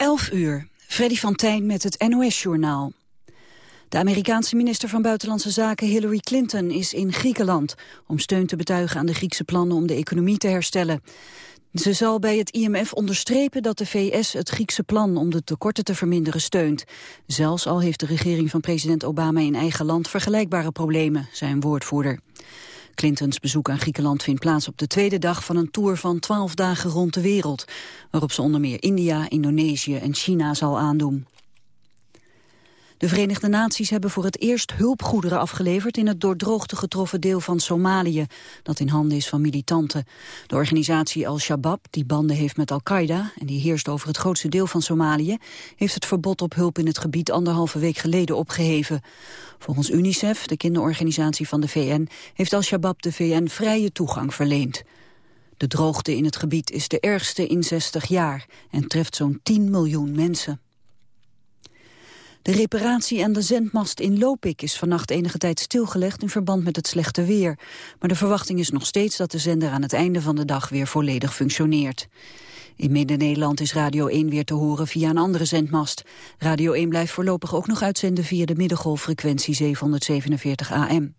11 uur. Freddy van Tijn met het NOS-journaal. De Amerikaanse minister van Buitenlandse Zaken Hillary Clinton is in Griekenland... om steun te betuigen aan de Griekse plannen om de economie te herstellen. Ze zal bij het IMF onderstrepen dat de VS het Griekse plan om de tekorten te verminderen steunt. Zelfs al heeft de regering van president Obama in eigen land vergelijkbare problemen, zijn woordvoerder. Clintons bezoek aan Griekenland vindt plaats op de tweede dag van een tour van twaalf dagen rond de wereld, waarop ze onder meer India, Indonesië en China zal aandoen. De Verenigde Naties hebben voor het eerst hulpgoederen afgeleverd in het door droogte getroffen deel van Somalië, dat in handen is van militanten. De organisatie Al-Shabaab, die banden heeft met Al-Qaeda en die heerst over het grootste deel van Somalië, heeft het verbod op hulp in het gebied anderhalve week geleden opgeheven. Volgens UNICEF, de kinderorganisatie van de VN, heeft Al-Shabaab de VN vrije toegang verleend. De droogte in het gebied is de ergste in 60 jaar en treft zo'n 10 miljoen mensen. De reparatie aan de zendmast in Lopik is vannacht enige tijd stilgelegd in verband met het slechte weer. Maar de verwachting is nog steeds dat de zender aan het einde van de dag weer volledig functioneert. In Midden-Nederland is Radio 1 weer te horen via een andere zendmast. Radio 1 blijft voorlopig ook nog uitzenden via de middengolffrequentie 747 AM.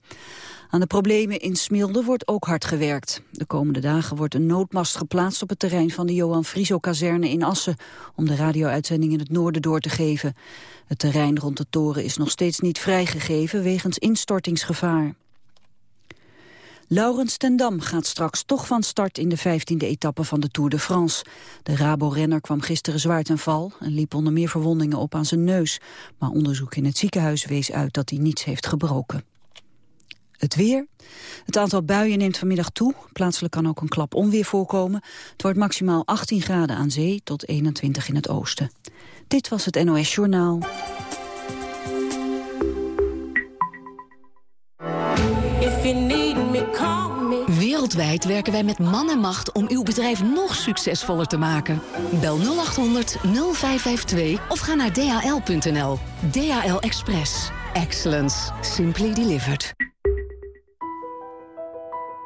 Aan de problemen in Smilde wordt ook hard gewerkt. De komende dagen wordt een noodmast geplaatst op het terrein van de Johan Frieso-kazerne in Assen... om de radio-uitzending in het noorden door te geven. Het terrein rond de toren is nog steeds niet vrijgegeven wegens instortingsgevaar. Laurens ten Dam gaat straks toch van start in de 15e etappe van de Tour de France. De Rabo-renner kwam gisteren zwaar ten val en liep onder meer verwondingen op aan zijn neus. Maar onderzoek in het ziekenhuis wees uit dat hij niets heeft gebroken. Het weer. Het aantal buien neemt vanmiddag toe. Plaatselijk kan ook een klap onweer voorkomen. Het wordt maximaal 18 graden aan zee tot 21 in het oosten. Dit was het NOS Journaal. Wereldwijd werken wij met man en macht om uw bedrijf nog succesvoller te maken. Bel 0800 0552 of ga naar dhl.nl. DHL Express. Excellence. Simply delivered.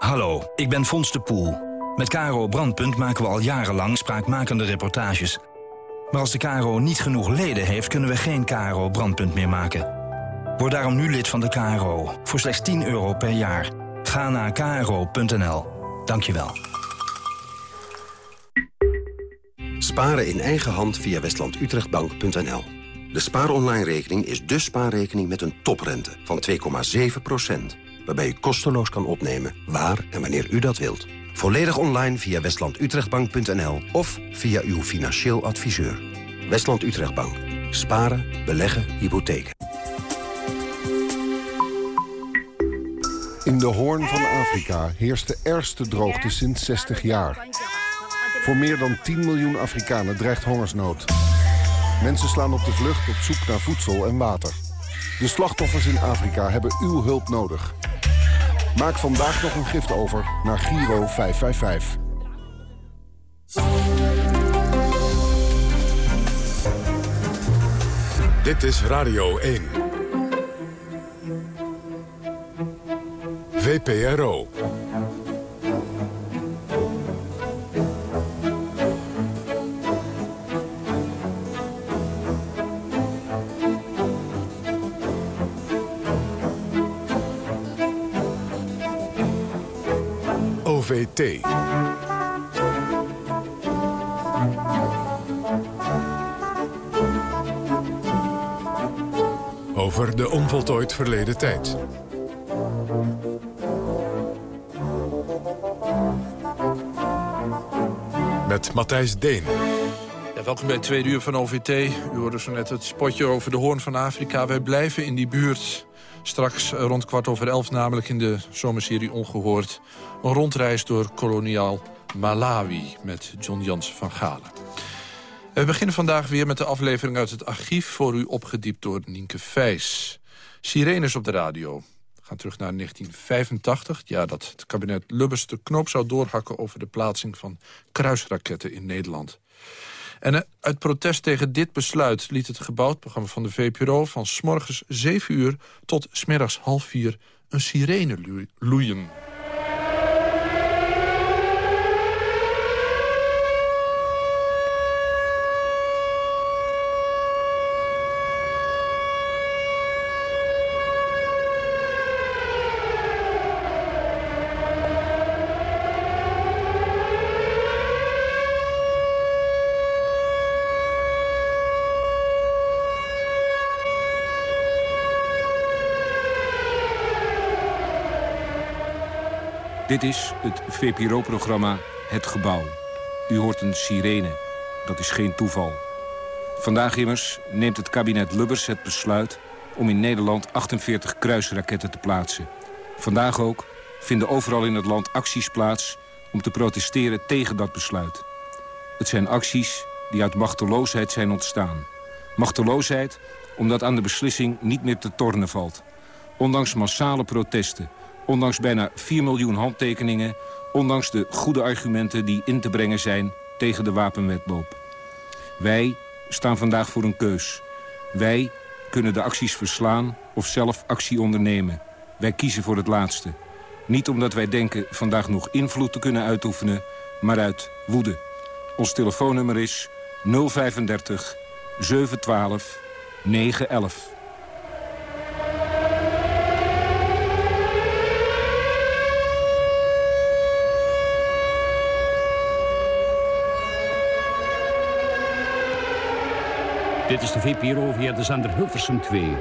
Hallo, ik ben Fons de Poel. Met Caro Brandpunt maken we al jarenlang spraakmakende reportages. Maar als de KRO niet genoeg leden heeft, kunnen we geen KRO Brandpunt meer maken. Word daarom nu lid van de KRO, voor slechts 10 euro per jaar. Ga naar kro.nl. Dank je wel. Sparen in eigen hand via westlandutrechtbank.nl. De spaaronline-rekening is de spaarrekening met een toprente van 2,7 waarbij u kosteloos kan opnemen waar en wanneer u dat wilt. Volledig online via westlandutrechtbank.nl of via uw financieel adviseur. Westland Utrechtbank. Sparen, beleggen, hypotheken. In de hoorn van Afrika heerst de ergste droogte sinds 60 jaar. Voor meer dan 10 miljoen Afrikanen dreigt hongersnood. Mensen slaan op de vlucht op zoek naar voedsel en water. De slachtoffers in Afrika hebben uw hulp nodig. Maak vandaag nog een gift over naar Giro 555. Dit is Radio 1. VPRO. Over de onvoltooid verleden tijd. Met Matthijs Deen. Ja, welkom bij het tweede uur van OVT. U hoorde zo net het spotje over de Hoorn van Afrika. Wij blijven in die buurt. Straks rond kwart over elf namelijk in de zomerserie Ongehoord. Een rondreis door koloniaal Malawi met John Jansen van Galen. We beginnen vandaag weer met de aflevering uit het archief... voor u opgediept door Nienke Vijs. Sirenes op de radio. We gaan terug naar 1985. Ja, dat het kabinet Lubbers de knoop zou doorhakken... over de plaatsing van kruisraketten in Nederland. En eh, uit protest tegen dit besluit liet het gebouwd programma van de VPRO... van smorgens 7 uur tot smiddags half 4 een sirene loeien. Dit is het VPRO-programma Het Gebouw. U hoort een sirene. Dat is geen toeval. Vandaag immers neemt het kabinet Lubbers het besluit... om in Nederland 48 kruisraketten te plaatsen. Vandaag ook vinden overal in het land acties plaats... om te protesteren tegen dat besluit. Het zijn acties die uit machteloosheid zijn ontstaan. Machteloosheid omdat aan de beslissing niet meer te tornen valt. Ondanks massale protesten, ondanks bijna 4 miljoen handtekeningen... ondanks de goede argumenten die in te brengen zijn tegen de wapenwetloop. Wij staan vandaag voor een keus. Wij kunnen de acties verslaan of zelf actie ondernemen. Wij kiezen voor het laatste. Niet omdat wij denken vandaag nog invloed te kunnen uitoefenen... maar uit woede. Ons telefoonnummer is 035 712 911. Dit is de VPRO via de zender Hilversum 2.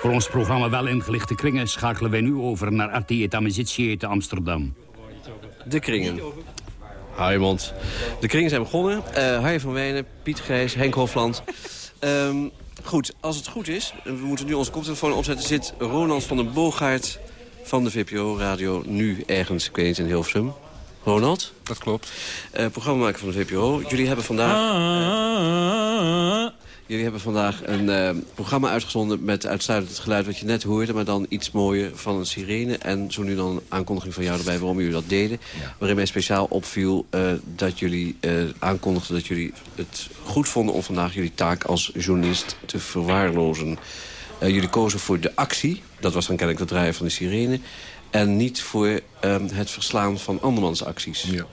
Voor ons programma Wel ingelichte kringen schakelen wij nu over naar Arti et Amicitie te Amsterdam. De kringen. Hou je mond. De kringen zijn begonnen. Uh, Harry van Wijnen, Piet Grijs, Henk Hofland. Um, goed, als het goed is, we moeten nu onze koptelefoon opzetten... zit Ronald van den Boogaard van de VPRO-radio nu ergens, ik weet niet, in Hilversum. Ronald? Dat klopt. Uh, programmamaker van de VPRO. Jullie hebben vandaag... Uh, jullie hebben vandaag een uh, programma uitgezonden met uitsluitend het geluid wat je net hoorde... maar dan iets mooier van een sirene. En zo nu dan een aankondiging van jou erbij waarom jullie dat deden. Ja. Waarin mij speciaal opviel dat jullie aankondigden dat jullie het goed vonden... om vandaag jullie taak als journalist te verwaarlozen. jullie kozen voor de actie. Dat was dan kennelijk het draaien van de sirene. En niet voor um, het verslaan van andermans acties. Ja.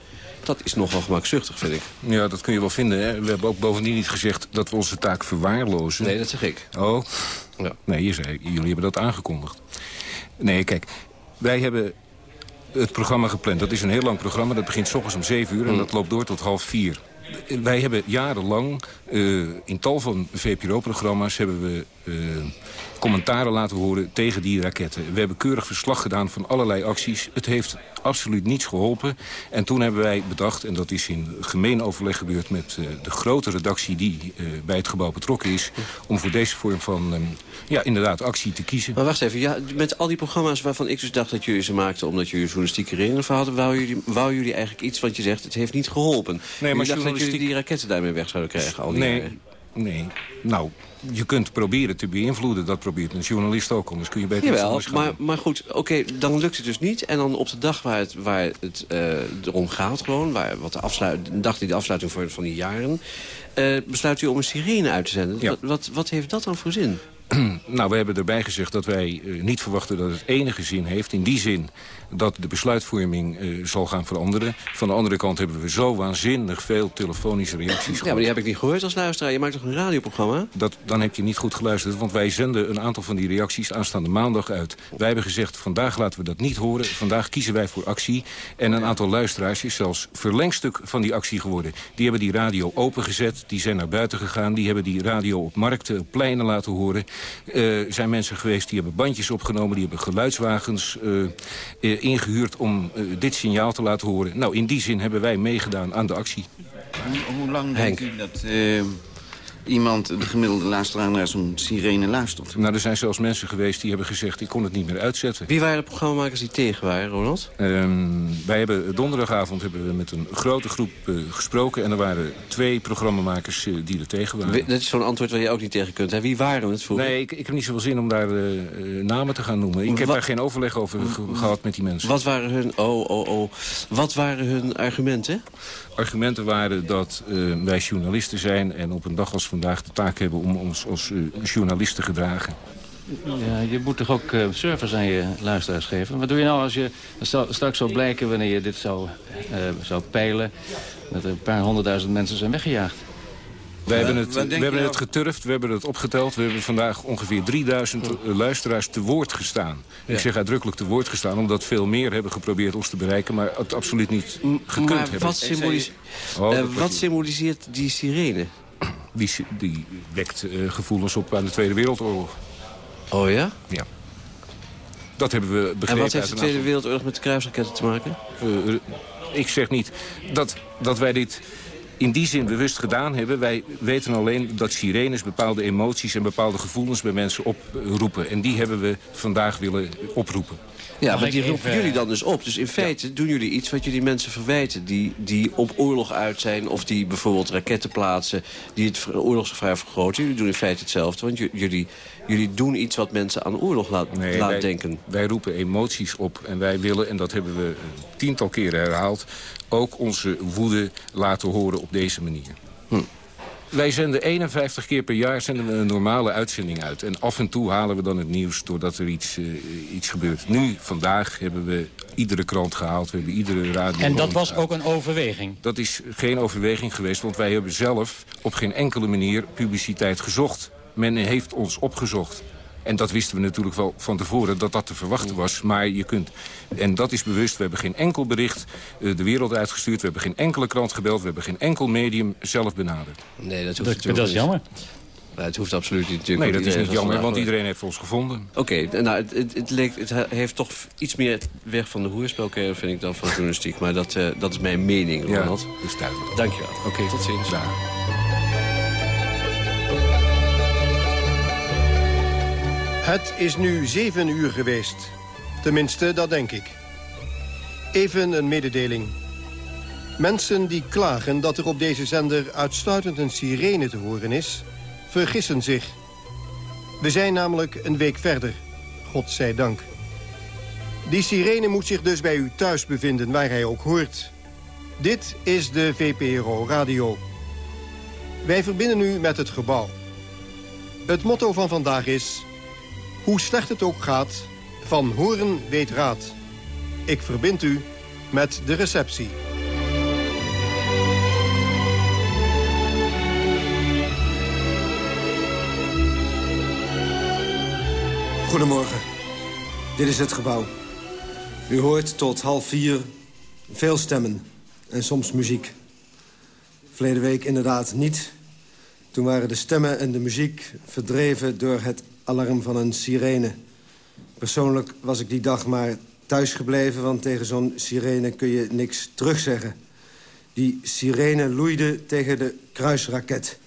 Dat is nogal gemakzuchtig, vind ik. Ja, dat kun je wel vinden. Hè? We hebben ook bovendien niet gezegd dat we onze taak verwaarlozen. Nee, dat zeg ik. Oh, ja. nee, je zei, jullie hebben dat aangekondigd. Nee, kijk, wij hebben het programma gepland. Dat is een heel lang programma. Dat begint s ochtends om 7 uur en mm. dat loopt door tot half 4. Wij hebben jarenlang uh, in tal van VPRO-programma's... hebben we uh, commentaren laten horen tegen die raketten. We hebben keurig verslag gedaan van allerlei acties. Het heeft absoluut niets geholpen. En toen hebben wij bedacht, en dat is in gemeen overleg gebeurd... met uh, de grote redactie die uh, bij het gebouw betrokken is... om voor deze vorm van, um, ja, inderdaad, actie te kiezen. Maar wacht even, ja, met al die programma's waarvan ik dus dacht dat jullie ze maakten... omdat jullie journalistieke redenen voor hadden... wou jullie, wou jullie eigenlijk iets, want je zegt, het heeft niet geholpen. Nee, maar jullie dat jullie die raketten daarmee weg zouden krijgen al die nee, jaren. Nee, nou, je kunt proberen te beïnvloeden. Dat probeert een journalist ook, anders kun je beter Jawel, maar, maar goed, oké, dan lukt het dus niet. En dan op de dag waar het, waar het uh, erom gaat gewoon... Waar, wat de, afsluit, de dag die de afsluiting voor van die jaren... Uh, besluit u om een sirene uit te zenden. Ja. Wat, wat, wat heeft dat dan voor zin? nou, we hebben erbij gezegd dat wij uh, niet verwachten dat het enige zin heeft. In die zin dat de besluitvorming uh, zal gaan veranderen. Van de andere kant hebben we zo waanzinnig veel telefonische reacties Ja, maar die heb ik niet gehoord als luisteraar. Je maakt toch een radioprogramma? Dat, dan heb je niet goed geluisterd, want wij zenden een aantal van die reacties aanstaande maandag uit. Wij hebben gezegd, vandaag laten we dat niet horen. Vandaag kiezen wij voor actie. En een aantal luisteraars is zelfs verlengstuk van die actie geworden. Die hebben die radio opengezet, die zijn naar buiten gegaan. Die hebben die radio op markten, op pleinen laten horen. Er uh, zijn mensen geweest die hebben bandjes opgenomen, die hebben geluidswagens... Uh, ingehuurd om uh, dit signaal te laten horen. Nou, in die zin hebben wij meegedaan aan de actie. Hoe, hoe lang denkt u dat uh, iemand, de gemiddelde luisteraar, naar zo'n sirene luistert? Nou, er zijn zelfs mensen geweest die hebben gezegd... ik kon het niet meer uitzetten. Wie waren de programmamakers die tegen waren, Ronald? Um, wij hebben donderdagavond hebben we met een grote groep uh, gesproken... en er waren twee programmamakers uh, die er tegen waren. dat is zo'n antwoord waar je ook niet tegen kunt. Hè? Wie waren het voor? Nee, ik, ik heb niet zoveel zin om daar uh, namen te gaan noemen. Ik heb daar geen overleg over ge gehad met die mensen. Wat waren hun... Oh, oh, oh. Wat waren hun argumenten? argumenten waren dat uh, wij journalisten zijn... en op een dag als vandaag de taak hebben om ons als uh, journalist te gedragen. Ja, je moet toch ook uh, service aan je luisteraars geven? Wat doe je nou als je straks zou blijken wanneer je dit zou, zou peilen... dat er een paar honderdduizend mensen zijn weggejaagd? We hebben, het, we hebben het nou? geturfd, we hebben het opgeteld. We hebben vandaag ongeveer 3000 luisteraars te woord gestaan. Ja. Ik zeg uitdrukkelijk te woord gestaan, omdat veel meer hebben geprobeerd ons te bereiken... maar het absoluut niet gekund maar hebben. Wat, symbolis oh, uh, wat symboliseert die sirene? Die, die wekt uh, gevoelens op aan de Tweede Wereldoorlog. Oh ja? Ja. Dat hebben we begrepen. En wat heeft de Tweede Wereldoorlog met de kruisraketten te maken? Uh, ik zeg niet dat, dat wij dit in die zin bewust gedaan hebben. Wij weten alleen dat sirenes bepaalde emoties en bepaalde gevoelens bij mensen oproepen. En die hebben we vandaag willen oproepen. Ja, want die roepen jullie dan dus op. Dus in feite doen jullie iets wat jullie mensen verwijten... Die, die op oorlog uit zijn of die bijvoorbeeld raketten plaatsen... die het oorlogsgevaar vergroten. Jullie doen in feite hetzelfde, want jullie, jullie doen iets... wat mensen aan oorlog laat, nee, laat denken. Wij roepen emoties op en wij willen, en dat hebben we tiental keren herhaald... ook onze woede laten horen op deze manier. Hm. Wij zenden 51 keer per jaar zenden we een normale uitzending uit. En af en toe halen we dan het nieuws doordat er iets, uh, iets gebeurt. Nu, vandaag, hebben we iedere krant gehaald. We hebben iedere radio... En dat was ook een overweging? Dat is geen overweging geweest, want wij hebben zelf op geen enkele manier publiciteit gezocht. Men heeft ons opgezocht. En dat wisten we natuurlijk wel van tevoren dat dat te verwachten was. Maar je kunt, en dat is bewust, we hebben geen enkel bericht uh, de wereld uitgestuurd. We hebben geen enkele krant gebeld. We hebben geen enkel medium zelf benaderd. Nee, dat hoeft dat, dat is jammer. Nou, het hoeft absoluut niet natuurlijk. Nee, dat is niet jammer, want iedereen heeft ons gevonden. Oké, okay, nou, het, het, het, leek, het heeft toch iets meer weg van de hoerspelcarrière, vind ik dan, van journalistiek. Maar dat, uh, dat is mijn mening, Ronald. Ja, dat is duidelijk. Dankjewel. Oké, okay, tot ziens. Daar. Het is nu zeven uur geweest. Tenminste, dat denk ik. Even een mededeling. Mensen die klagen dat er op deze zender uitsluitend een sirene te horen is... vergissen zich. We zijn namelijk een week verder. God zij dank. Die sirene moet zich dus bij u thuis bevinden, waar hij ook hoort. Dit is de VPRO Radio. Wij verbinden u met het gebouw. Het motto van vandaag is... Hoe slecht het ook gaat, van horen weet raad. Ik verbind u met de receptie. Goedemorgen. Dit is het gebouw. U hoort tot half vier veel stemmen en soms muziek. Verleden week inderdaad niet. Toen waren de stemmen en de muziek verdreven door het alarm van een sirene. Persoonlijk was ik die dag maar thuis gebleven... want tegen zo'n sirene kun je niks terugzeggen. Die sirene loeide tegen de kruisraket.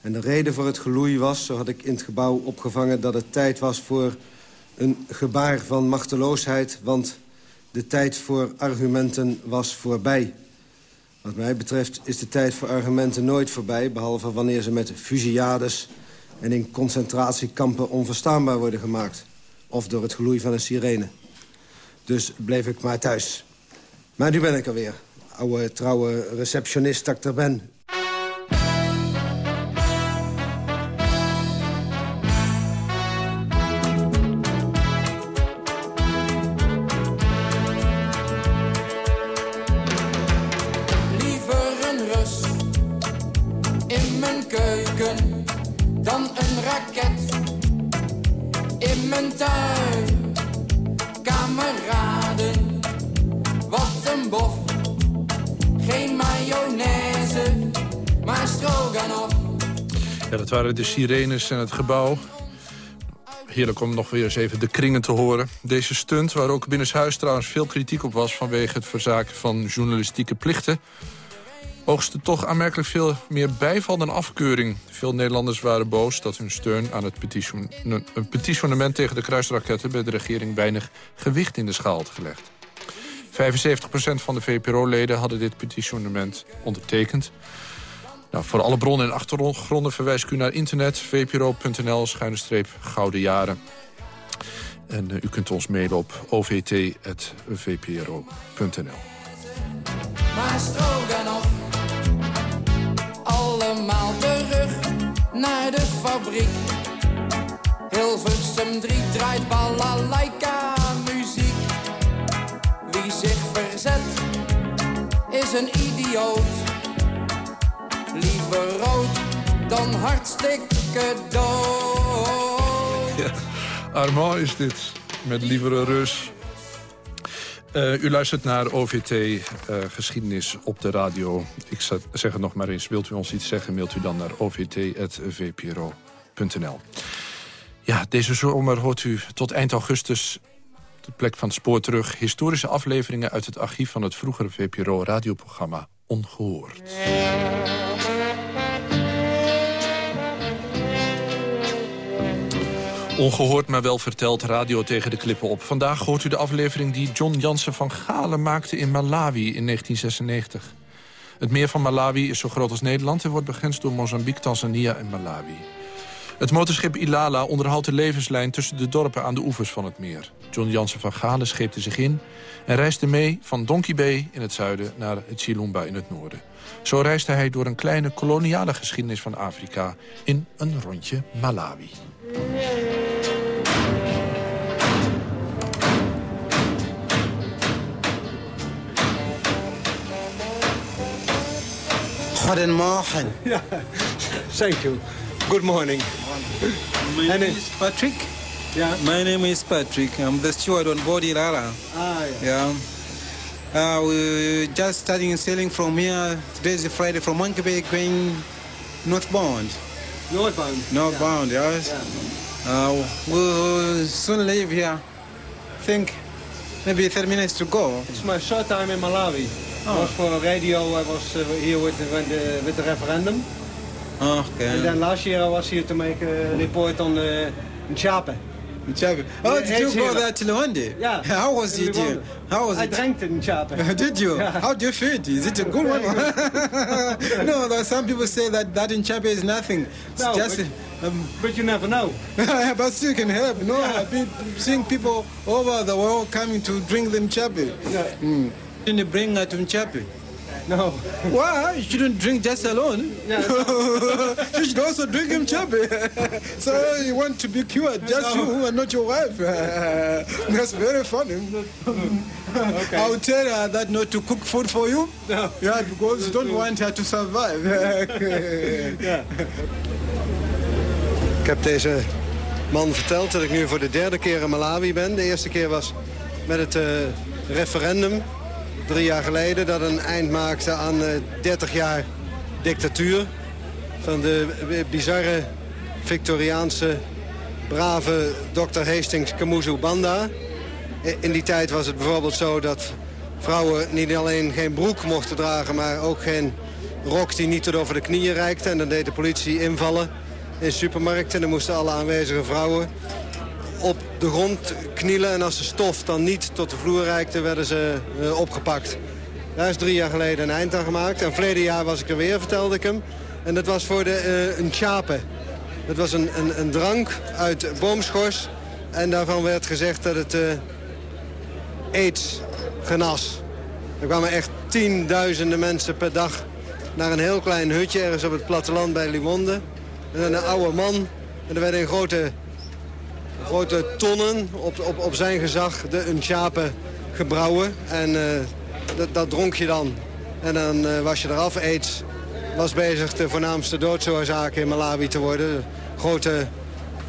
En de reden voor het geloei was, zo had ik in het gebouw opgevangen... dat het tijd was voor een gebaar van machteloosheid... want de tijd voor argumenten was voorbij. Wat mij betreft is de tijd voor argumenten nooit voorbij... behalve wanneer ze met fusillades en in concentratiekampen onverstaanbaar worden gemaakt. Of door het gloei van een sirene. Dus bleef ik maar thuis. Maar nu ben ik er weer. Oude, trouwe receptionist dat ik er ben. Sirenes en het gebouw. Heerlijk om nog weer eens even de kringen te horen. Deze stunt, waar ook binnenshuis trouwens veel kritiek op was... vanwege het verzaken van journalistieke plichten... oogste toch aanmerkelijk veel meer bijval dan afkeuring. Veel Nederlanders waren boos dat hun steun aan het petition, een petitionement... tegen de kruisraketten bij de regering weinig gewicht in de schaal had gelegd. 75% van de VPRO-leden hadden dit petitionement ondertekend. Nou, voor alle bronnen en achtergronden verwijs ik u naar internet... vpro.nl, schuine streep. En uh, u kunt ons mailen op ovt.vpro.nl. Maar allemaal terug naar de fabriek. Hilversum 3 draait balalaika muziek. Wie zich verzet, is een idioot liever rood dan hartstikke dood. Ja, Armand is dit, met lievere rus. Uh, u luistert naar OVT uh, eh, Geschiedenis op de radio. Ik zeg het nog maar eens. Wilt u ons iets zeggen, mailt u dan naar ovt.vpro.nl. Ja, deze zomer hoort u tot eind augustus de plek van het spoor terug... historische afleveringen uit het archief van het vroegere VPRO-radioprogramma Ongehoord. Ongehoord, maar wel verteld, radio tegen de klippen op. Vandaag hoort u de aflevering die John Jansen van Galen maakte in Malawi in 1996. Het meer van Malawi is zo groot als Nederland... en wordt begrensd door Mozambique, Tanzania en Malawi. Het motorschip Ilala onderhoudt de levenslijn tussen de dorpen aan de oevers van het meer. John Jansen van Galen scheepte zich in en reisde mee van Donkey Bay in het zuiden naar Chilumba in het noorden. Zo reisde hij door een kleine koloniale geschiedenis van Afrika in een rondje Malawi. Goedemorgen. Ja, thank you. Good morning. My name is Patrick. Yeah. My name is Patrick. I'm the steward on board Ilala. Ah, yeah. yeah. Uh, we're just starting sailing from here. Today's a Friday from Monkey Bay going northbound. Northbound? Northbound, yeah. yes. Uh, we'll soon leave here. I think maybe 30 minutes to go. It's my short time in Malawi. Oh. was for radio. I was uh, here with the, with the, referendum. Okay. And then last year I was here to make a report on uh, Nchape. Nchape. Oh, did you go here. there till Luande? Yeah. How was it here? How was I it? drank it in Nchape. Did you? Yeah. How do you feel? Is it a good one? no, there some people say that that in Chape is nothing. It's No, just, but- um, But you never know. but still can help. No, I've been seeing people over the world coming to drink them Chape. Yeah. Mm. Didn't bring her to Chape? No. Why? You shouldn't drink just alone. Yeah. you should also drink him so you want to be cured, just No. you and not your wife. That's very funny. Okay. I will tell her that not to cook food for you. No. Yeah, because you don't want her to survive. Ja. Ik heb deze man verteld dat ik nu voor de derde keer in Malawi ben. De eerste keer was met het eh, referendum, drie jaar geleden... dat een eind maakte aan eh 30 jaar dictatuur... van de bizarre Victoriaanse, brave Dr. Hastings Kamuzu Banda. In die tijd was het bijvoorbeeld zo dat vrouwen niet alleen geen broek mochten dragen... maar ook geen rok die niet tot over de knieën reikte. En dan deed de politie invallen in supermarkten. En dan moesten alle aanwezige vrouwen op de grond knielen. En als de stof dan niet tot de vloer reikte, werden ze eh, opgepakt. Daar is drie jaar geleden een eind aan gemaakt. En verleden jaar was ik er weer, vertelde ik hem. En dat was voor de, eh, een chape. Dat was een, een, een drank uit boomschors. En daarvan werd gezegd dat het eh, aids genas. Er kwamen echt tienduizenden mensen per dag naar een heel klein hutje... ergens op het platteland bij Liwonde. En een oude man. En er werden in grote, grote tonnen op, op, op zijn gezag de chape gebrouwen. En eh, dat, dat dronk je dan. En dan eh, was je eraf. Aids was bezig de voornaamste doodsoorzaak in Malawi te worden. Grote,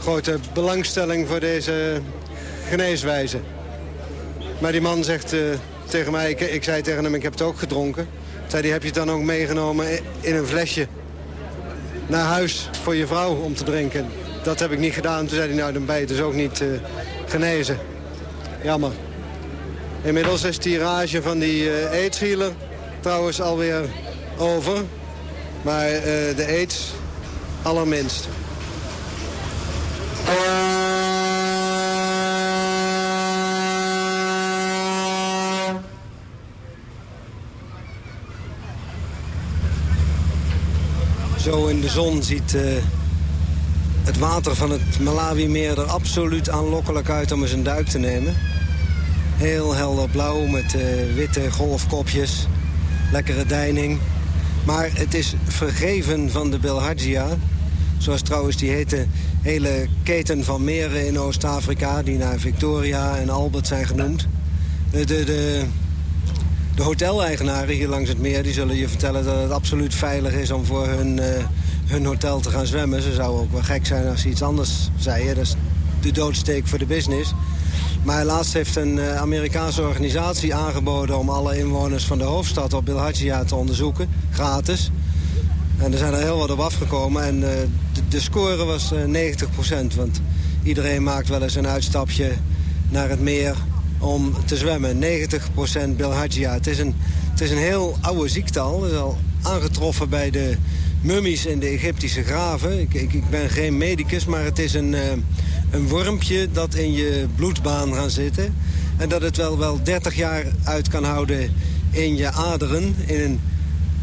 grote belangstelling voor deze geneeswijze. Maar die man zegt eh, tegen mij, ik, ik zei tegen hem, ik heb het ook gedronken. Zei die, heb je het dan ook meegenomen in een flesje naar huis voor je vrouw om te drinken? Dat heb ik niet gedaan. Toen zei hij, nou dan ben je dus ook niet eh, genezen. Jammer. Inmiddels is die rage van die eh aids-healer trouwens alweer over. Maar eh, de aids allerminst. Zo in de zon ziet het water van het Malawi-meer er absoluut aanlokkelijk uit om eens een duik te nemen. Heel helder blauw met eh, witte golfkopjes, lekkere deining. Maar het is vergeven van de Bilharzia. Zoals trouwens die hete hele keten van meren in Oost-Afrika... die naar Victoria en Albert zijn genoemd. De, de, de, de hoteleigenaren hier langs het meer die zullen je vertellen dat het absoluut veilig is om voor hun, eh, hun hotel te gaan zwemmen. Ze zouden ook wel gek zijn als ze iets anders zeiden. Dat is de doodsteek voor de business. Maar laatst heeft een eh, Amerikaanse organisatie aangeboden om alle inwoners van de hoofdstad op Bilharzia te onderzoeken. Gratis. En er zijn er heel wat op afgekomen. En eh, de, score was eh 90% Want iedereen maakt wel eens een uitstapje naar het meer om te zwemmen. 90% bilharzia. Het is, een, het is een heel oude ziekte al. Het is al aangetroffen bij de mummies in de Egyptische graven. Ik, ik, ik ben geen medicus, maar het is een, uh, een wormpje dat in je bloedbaan gaat zitten. En dat het wel, wel 30 jaar uit kan houden in je aderen. In een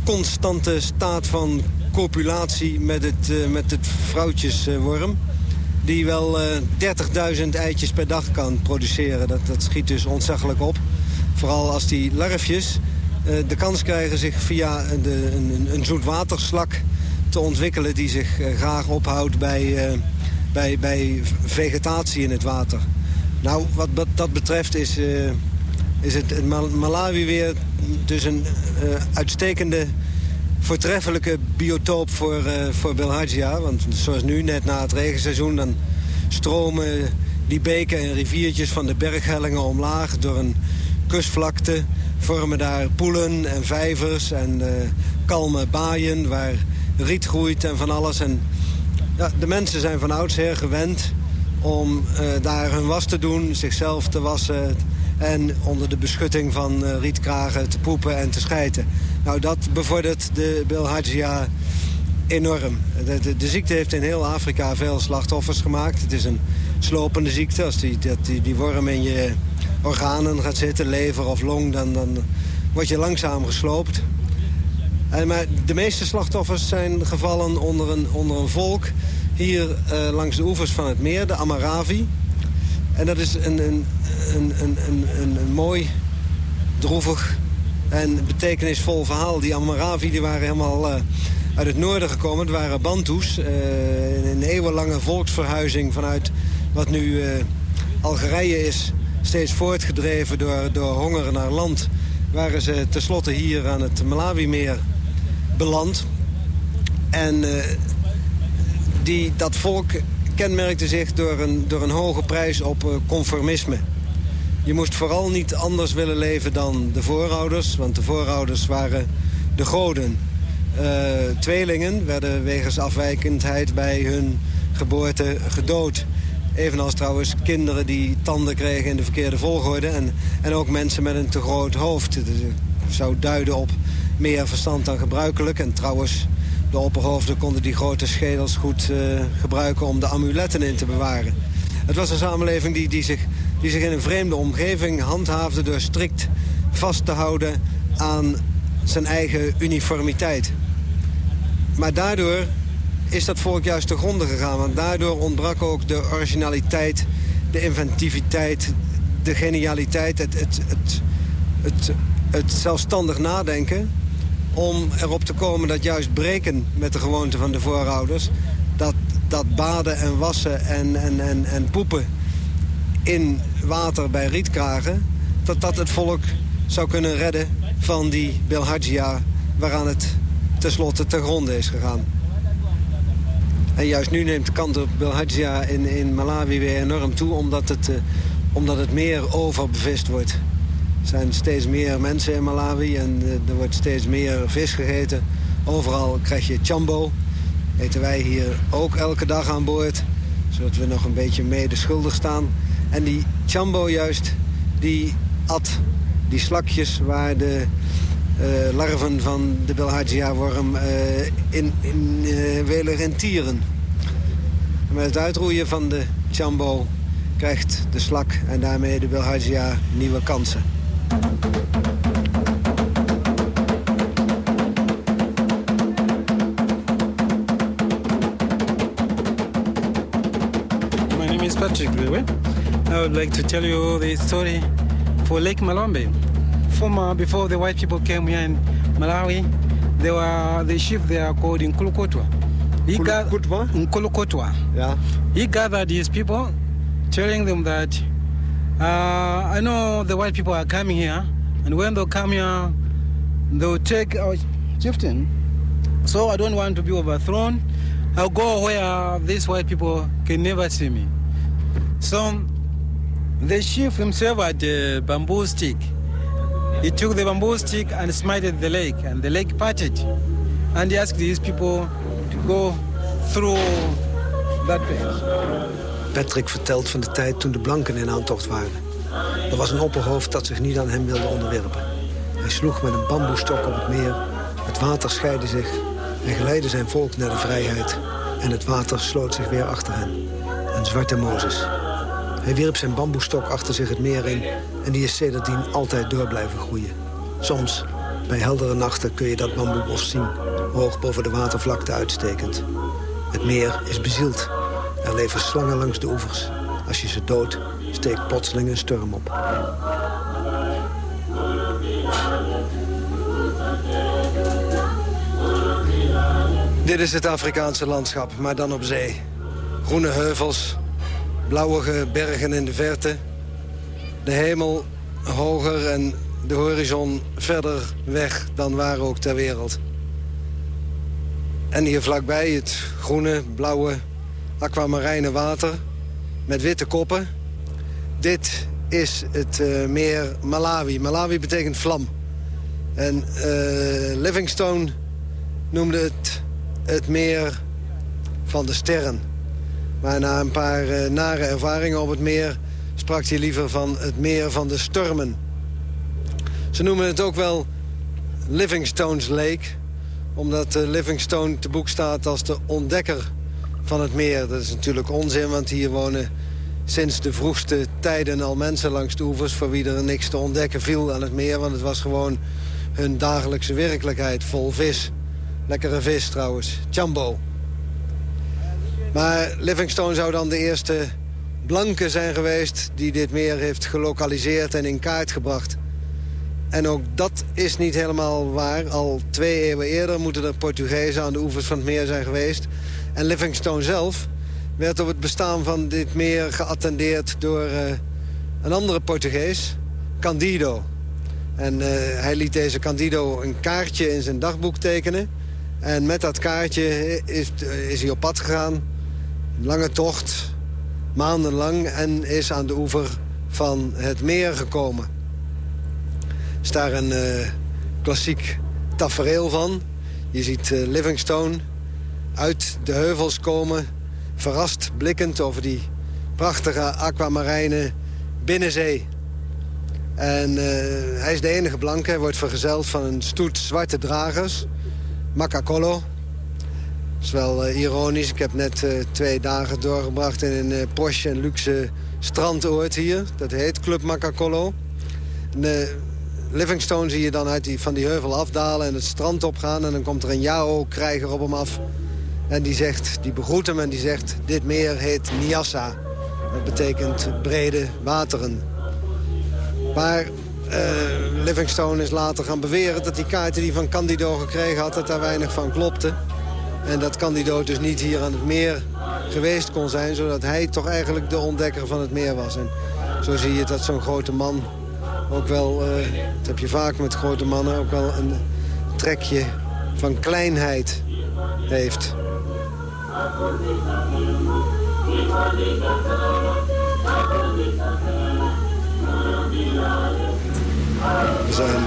constante staat van copulatie met het, uh, met het vrouwtjesworm. die wel uh, 30.000 eitjes per dag kan produceren. Dat, dat schiet dus ontzaglijk op. Vooral als die larfjes de kans krijgen zich via de, een, een zoetwaterslak te ontwikkelen... die zich uh, graag ophoudt bij, uh, bij, bij vegetatie in het water. Nou, wat dat betreft is, is het, Malawi weer dus een uitstekende voortreffelijke biotoop voor, voor Bilharzia. Want zoals nu, net na het regenseizoen... dan stromen die beken en riviertjes van de berghellingen omlaag... door een kustvlakte vormen daar poelen en vijvers en uh, kalme baaien waar riet groeit en van alles. En, ja, de mensen zijn van oudsher gewend om uh, daar hun was te doen, zichzelf te wassen... en onder de beschutting van uh, rietkragen te poepen en te schijten. Nou, dat bevordert de bilharzia enorm. De, ziekte heeft in heel Afrika veel slachtoffers gemaakt. Het is een slopende ziekte. Als die, die, die worm in je organen gaat zitten, lever of long... dan, dan word je langzaam gesloopt. En, maar de meeste slachtoffers zijn gevallen onder een, onder een volk... hier uh, langs de oevers van het meer, de Amaravi. En dat is een, een, een, een, een, een mooi, droevig en betekenisvol verhaal. Die Amaravi die waren helemaal... Uh, uit het noorden gekomen. Het waren Bantus. Uh, een eeuwenlange volksverhuizing vanuit wat nu Algerije is. Steeds voortgedreven door, door honger naar land. Waren ze tenslotte hier aan het Malawi-meer beland. En uh, die, dat volk kenmerkte zich door een, door een hoge prijs op conformisme. Je moest vooral niet anders willen leven dan de voorouders. Want de voorouders waren de goden. Uh, tweelingen werden wegens afwijkendheid bij hun geboorte gedood. Evenals trouwens kinderen die tanden kregen in de verkeerde volgorde. En, en ook mensen met een te groot hoofd. Het zou duiden op meer verstand dan gebruikelijk. En trouwens, de opperhoofden konden die grote schedels goed uh, gebruiken om de amuletten in te bewaren. Het was een samenleving die, die, zich, die zich in een vreemde omgeving handhaafde... door strikt vast te houden aan zijn eigen uniformiteit. Maar daardoor is dat volk juist te gronden gegaan. Want daardoor ontbrak ook de originaliteit, de inventiviteit, de genialiteit... het, het, het, het, het zelfstandig nadenken om erop te komen dat juist breken met de gewoonte van de voorouders... dat, dat baden en wassen en, en, en, en poepen in water bij rietkragen... dat dat het volk zou kunnen redden van die bilharzia waaraan het tenslotte ten gronde is gegaan. En juist nu neemt de kant op bilharzia in, in Malawi weer enorm toe... omdat het, uh, omdat het meer overbevist wordt. Er zijn steeds meer mensen in Malawi en uh, er wordt steeds meer vis gegeten. Overal krijg je chambo. Eten wij hier ook elke dag aan boord. Zodat we nog een beetje mede schuldig staan. En die chambo juist, die at die slakjes waar de uh, larven van de Bilharzia-worm uh, in, in uh, welen rentieren. Met het uitroeien van de chambo krijgt de slak en daarmee de Bilharzia nieuwe kansen. My name is Patrick Lewe. I would like to tell you the story for Lake Malombe. Former, before the white people came here in Malawi, they were the chief there called Nkulukotwa. He Nkulukotwa? Nkulukotwa. Yeah. He gathered his people, telling them that, uh, I know the white people are coming here, and when they come here, they'll take our chieftain. So I don't want to be overthrown. I'll go where these white people can never see me. So the chief himself had a bamboo stick. He took the bamboo stick and smited the lake, and the lake parted. And he asked these people to go through that. Patrick vertelt van de tijd toen de blanken in aantocht waren. Er was een opperhoofd dat zich niet aan hem wilde onderwerpen. Hij sloeg met een bamboestok op het meer. Het water scheidde zich en geleidde zijn volk naar de vrijheid. En het water sloot zich weer achter hen. Een zwarte Mozes. Hij wierp zijn bamboestok achter zich het meer in... en die is sedertdien altijd door blijven groeien. Soms, bij heldere nachten, kun je dat bamboebos zien... hoog boven de watervlakte uitstekend. Het meer is bezield. Er leven slangen langs de oevers. Als je ze doodt, steekt plotseling een storm op. Dit is het Afrikaanse landschap, maar dan op zee. Groene heuvels, blauwige bergen in de verte. De hemel hoger en de horizon verder weg dan waar ook ter wereld. En hier vlakbij het groene, blauwe, aquamarijne water met witte koppen. Dit is het uh, meer Malawi. Malawi betekent vlam. En uh, Livingstone noemde het het meer van de sterren. Maar na een paar uh, nare ervaringen op het meer... sprak hij liever van het meer van de stormen. Ze noemen het ook wel Livingstone's Lake... omdat Livingstone te boek staat als de ontdekker van het meer. Dat is natuurlijk onzin, want hier wonen sinds de vroegste tijden al mensen langs de oevers... voor wie er niks te ontdekken viel aan het meer. Want het was gewoon hun dagelijkse werkelijkheid vol vis. Lekkere vis trouwens. Chambo. Maar Livingstone zou dan de eerste blanke zijn geweest... die dit meer heeft gelokaliseerd en in kaart gebracht. En ook dat is niet helemaal waar. Al twee eeuwen eerder moeten er Portugezen aan de oevers van het meer zijn geweest. En Livingstone zelf werd op het bestaan van dit meer geattendeerd door uh, een andere Portugees, Candido. En uh, hij liet deze Candido een kaartje in zijn dagboek tekenen. En met dat kaartje is, is hij op pad gegaan. Lange tocht, maandenlang, en is aan de oever van het meer gekomen. Is daar een uh, klassiek tafereel van. Je ziet Livingstone uit de heuvels komen verrast blikkend over die prachtige aquamarijne binnenzee. En uh, hij is de enige blanke. Hij wordt vergezeld van een stoet zwarte dragers. Macacolo. Is wel uh, ironisch. Ik heb net uh, twee dagen doorgebracht in een Porsche en luxe strandoord hier. Dat heet Club Macacolo. Livingstone zie je dan uit die, van die heuvel afdalen en het strand opgaan. En dan komt er een Yao-krijger op hem af en die, zegt, die begroet hem en die zegt... dit meer heet Nyassa. Dat betekent brede wateren. Maar Livingstone is later gaan beweren dat die kaarten die van Candido gekregen had... dat daar weinig van klopte. En dat Candido dus niet hier aan het meer geweest kon zijn... zodat hij toch eigenlijk de ontdekker van het meer was. En zo zie je dat zo'n grote man ook wel... Uh, dat heb je vaak met grote mannen... ook wel een trekje van kleinheid heeft. We zijn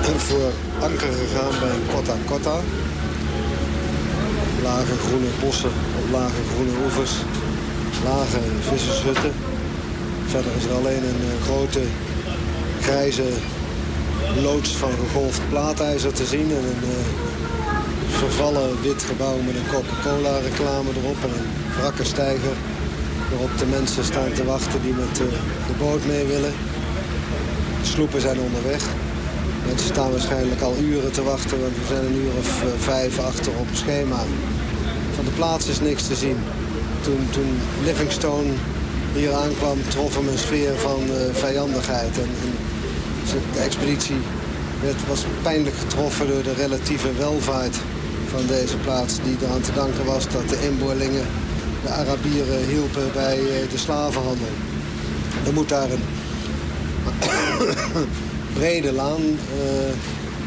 uh, voor anker gegaan bij een Kotta Kotta. Lage groene bossen op lage groene oevers. Lage vissershutten. Verder is er alleen een uh, grote grijze loods van gegolfd plaatijzer te zien. En een uh, vervallen wit gebouw met een Coca-Cola reclame erop en een wrakkenstijger waarop de mensen staan te wachten die met uh, de boot mee willen. De sloepen zijn onderweg. Mensen staan waarschijnlijk al uren te wachten, want we zijn een uur of uh, vijf achter op het schema. Van de plaats is niks te zien. Toen, toen Livingstone hier aankwam, trof hem een sfeer van uh, vijandigheid. En, en de expeditie werd, was pijnlijk getroffen door de relatieve welvaart van deze plaats... die eraan te danken was dat de inboorlingen de Arabieren hielpen bij eh, de slavenhandel. Er moet daar een brede laan uh,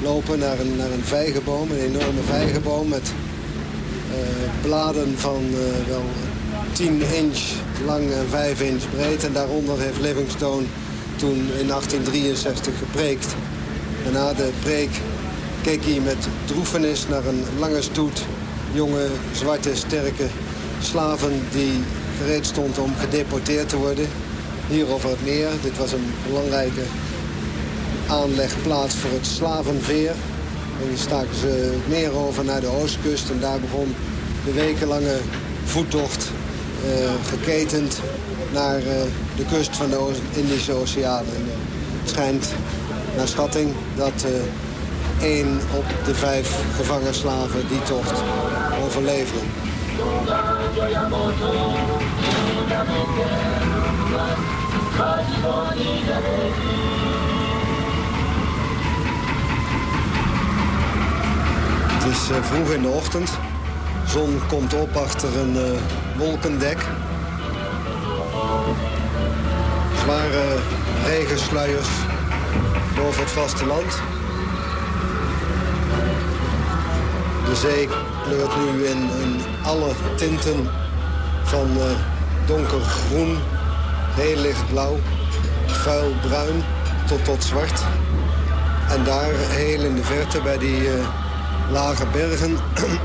lopen naar een, naar een vijgenboom, een enorme vijgenboom... met uh, bladen van uh, wel 10 inch lang en 5 inch breed. En daaronder heeft Livingstone toen in 1863 gepreekt. Na de preek keek hij met droefenis naar een lange stoet... jonge, zwarte, sterke slaven die gereed stond om gedeporteerd te worden. hier over het meer. Dit was een belangrijke aanlegplaats voor het slavenveer. En die staken ze het meer over naar de oostkust. En daar begon de wekenlange voettocht uh, geketend naar uh, de kust van de Indische Oceaan. Het schijnt naar schatting dat één op de vijf gevangen slaven die tocht overleefden. Het is uh, vroeg in de ochtend. De zon komt op achter een uh, wolkendek. Zware regensluiers boven het vasteland. De zee kleurt nu in, alle tinten van uh, donkergroen, heel lichtblauw, vuilbruin tot tot zwart. En daar heel in de verte bij die lage bergen...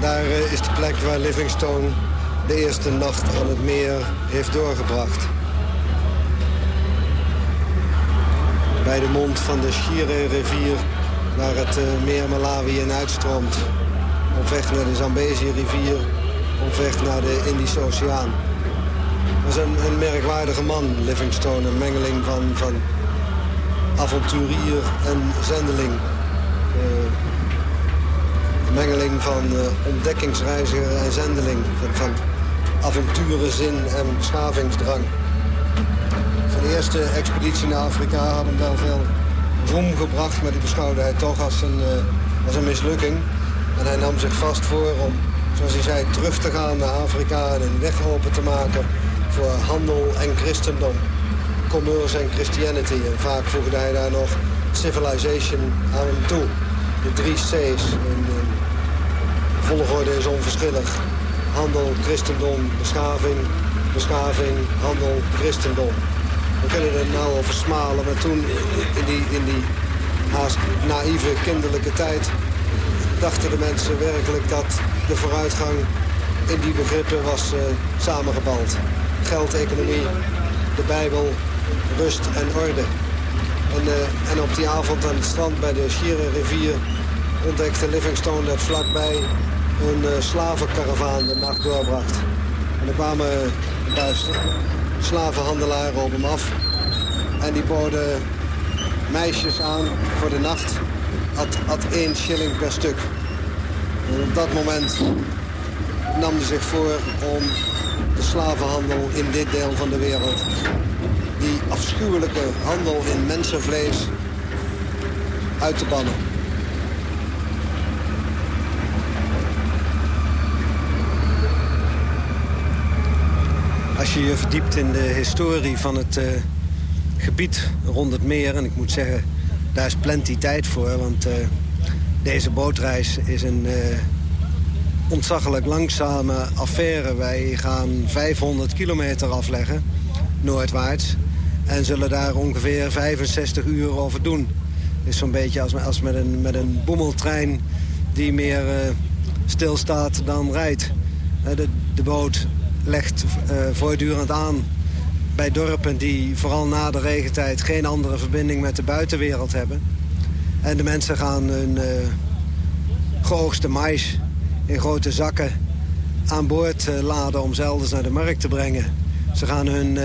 daar uh, is de plek waar Livingstone de eerste nacht aan het meer heeft doorgebracht. Bij de mond van de Shire-rivier waar het uh, meer Malawi in uitstroomt. Op weg naar de Zambezi-rivier, op weg naar de Indische Oceaan. Dat is een, een merkwaardige man, Livingstone. Een mengeling van, van avonturier en zendeling. Uh, een mengeling van uh, ontdekkingsreiziger en zendeling. Van, van avonturenzin en beschavingsdrang. Zijn eerste expeditie naar Afrika had hem wel veel roem gebracht... maar die beschouwde hij toch als een, uh, als een mislukking. En hij nam zich vast voor om, zoals hij zei, terug te gaan naar Afrika... en een weg open te maken voor handel en christendom. Commerce en Christianity. En vaak voegde hij daar nog civilization aan hem toe. De drie C's. In volgorde is onverschillig. Handel, christendom, beschaving. Beschaving, handel, christendom. We kunnen er nou over smalen, maar toen in die, in die haast naïeve kinderlijke tijd... dachten de mensen werkelijk dat de vooruitgang in die begrippen was uh, samengebald. Geld, economie, de Bijbel, rust en orde. En, uh, en op die avond aan het strand bij de Shire-rivier ontdekte Livingstone dat vlakbij een uh, slavenkaravaan de nacht doorbracht. En er kwamen duizend slavenhandelaren op hem af. En die boden meisjes aan voor de nacht. Had, had één shilling per stuk. En op dat moment nam hij zich voor om de slavenhandel in dit deel van de wereld... die afschuwelijke handel in mensenvlees uit te bannen. Als je je verdiept in de historie van het uh, gebied rond het meer... en ik moet zeggen, daar is plenty tijd voor... want uh, deze bootreis is een uh, ontzaglijk langzame affaire. Wij gaan 500 kilometer afleggen, noordwaarts... en zullen daar ongeveer 65 uur over doen. Is zo'n beetje als, met, een, met een boemeltrein die meer stilstaat dan rijdt. De, de boot legt uh, voortdurend aan bij dorpen die vooral na de regentijd geen andere verbinding met de buitenwereld hebben. En de mensen gaan hun uh, geoogste mais in grote zakken aan boord uh, laden om zelfs naar de markt te brengen. Ze gaan hun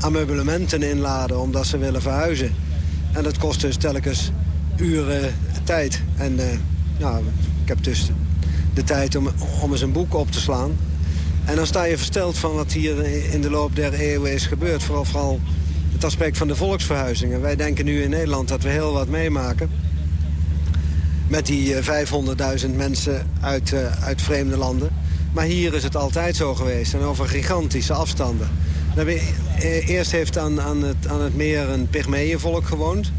ameublementen inladen omdat ze willen verhuizen. En dat kost dus telkens uren tijd. En nou, ik heb dus de tijd om, om eens een boek op te slaan. En dan sta je versteld van wat hier in de loop der eeuwen is gebeurd. Vooral, vooral het aspect van de volksverhuizingen. Wij denken nu in Nederland dat we heel wat meemaken. Met die 500.000 eh, mensen uit, uit vreemde landen. Maar hier is het altijd zo geweest. En over gigantische afstanden. Eh, eerst heeft aan, aan, het, aan het meer een Pygmeeënvolk gewoond.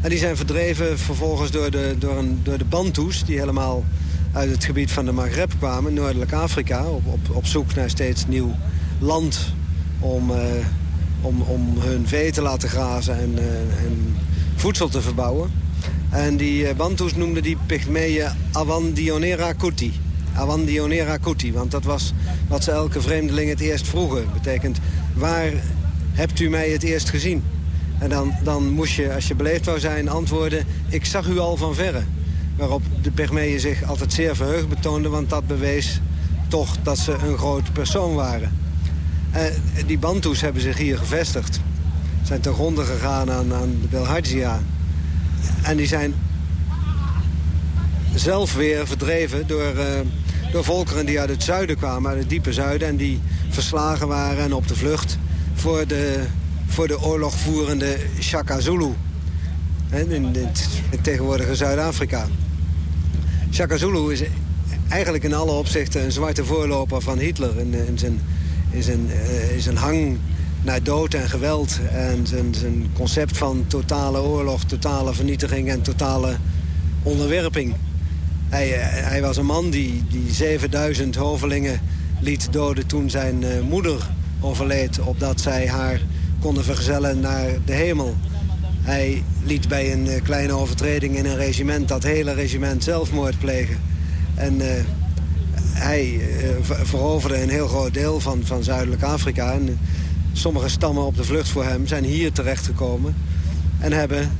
En die zijn verdreven vervolgens door de, door, een, door de Bantus... die helemaal uit het gebied van de Maghreb kwamen, Noordelijk Afrika... op, op, op zoek naar steeds nieuw land om, uh, om, om hun vee te laten grazen en, uh, en voedsel te verbouwen. En die Bantus noemden die Pygmeeën Awandionera Kuti. Awandionera Kuti, want dat was wat ze elke vreemdeling het eerst vroegen. betekent waar hebt u mij het eerst gezien? En dan, dan moest je, als je beleefd wou zijn, antwoorden... ik zag u al van verre. Waarop de Pygmeeën zich altijd zeer verheugd betoonden... want dat bewees toch dat ze een groot persoon waren. Uh, die Bantus hebben zich hier gevestigd. Zijn ten gronde gegaan aan, aan de Belhadzia. En die zijn zelf weer verdreven door, uh, door volkeren die uit het zuiden kwamen, uit het diepe zuiden... en die verslagen waren en op de vlucht voor de, voor de oorlogvoerende Shaka Zulu. In, in, het tegenwoordige Zuid-Afrika. Shaka Zulu is eigenlijk in alle opzichten een zwarte voorloper van Hitler... in, in zijn, in, zijn, uh, in hang naar dood en geweld... en zijn, zijn concept van totale oorlog, totale vernietiging en totale onderwerping. Hij, eh, hij was een man die, die 7000 hovelingen liet doden toen zijn uh, moeder overleed... opdat zij haar konden vergezellen naar de hemel. Hij liet bij een uh, kleine overtreding in een regiment... dat hele regiment zelfmoord plegen. En uh, hij veroverde een heel groot deel van, van Zuidelijk Afrika. En sommige stammen op de vlucht voor hem zijn hier terechtgekomen... en hebben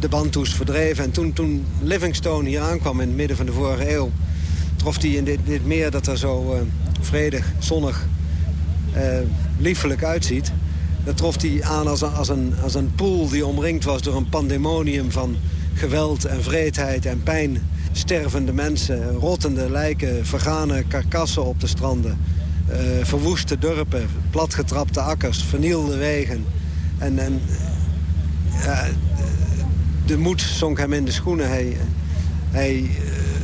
de Bantus verdreven. En toen, toen Livingstone hier aankwam in het midden van de vorige eeuw... trof hij in dit, dit meer dat er zo uh, vredig, zonnig, uh, liefelijk uitziet... dat trof hij aan als als, een, als een pool die omringd was door een pandemonium van geweld en vreedheid en pijn. Stervende mensen, rottende lijken, vergane karkassen op de stranden... Uh, verwoeste dorpen, platgetrapte akkers, vernielde wegen. En, en de moed zonk hem in de schoenen. Hij, hij uh,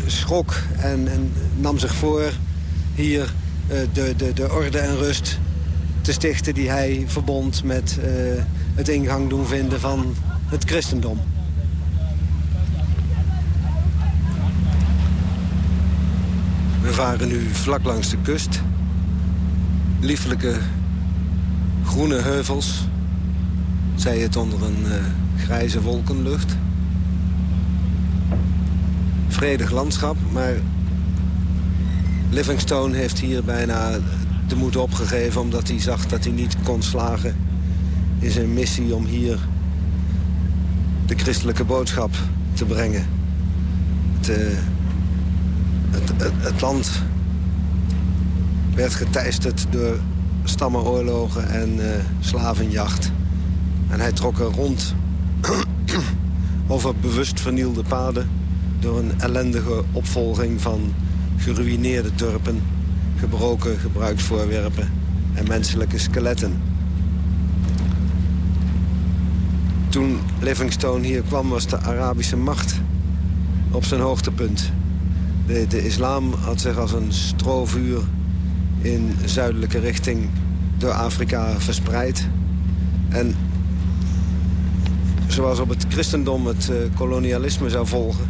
schrok en, en, nam zich voor hier uh, de, de, de orde en rust te stichten... die hij verbond met het ingang doen vinden van het christendom. We varen nu vlak langs de kust. Lieflijke groene heuvels. Zij het onder een grijze wolkenlucht. Vredig landschap, maar Livingstone heeft hier bijna de moed opgegeven... omdat hij zag dat hij niet kon slagen in zijn missie om hier de christelijke boodschap te brengen. Het, het, het, het land werd geteisterd door stammenoorlogen en uh, slavenjacht. En hij trok er rond over bewust vernielde paden... door een ellendige opvolging van geruïneerde dorpen... gebroken gebruiksvoorwerpen en menselijke skeletten. Toen Livingstone hier kwam was de Arabische macht op zijn hoogtepunt. De, de islam had zich als een strovuur in zuidelijke richting door Afrika verspreid. En zoals op het christendom het uh, kolonialisme zou volgen...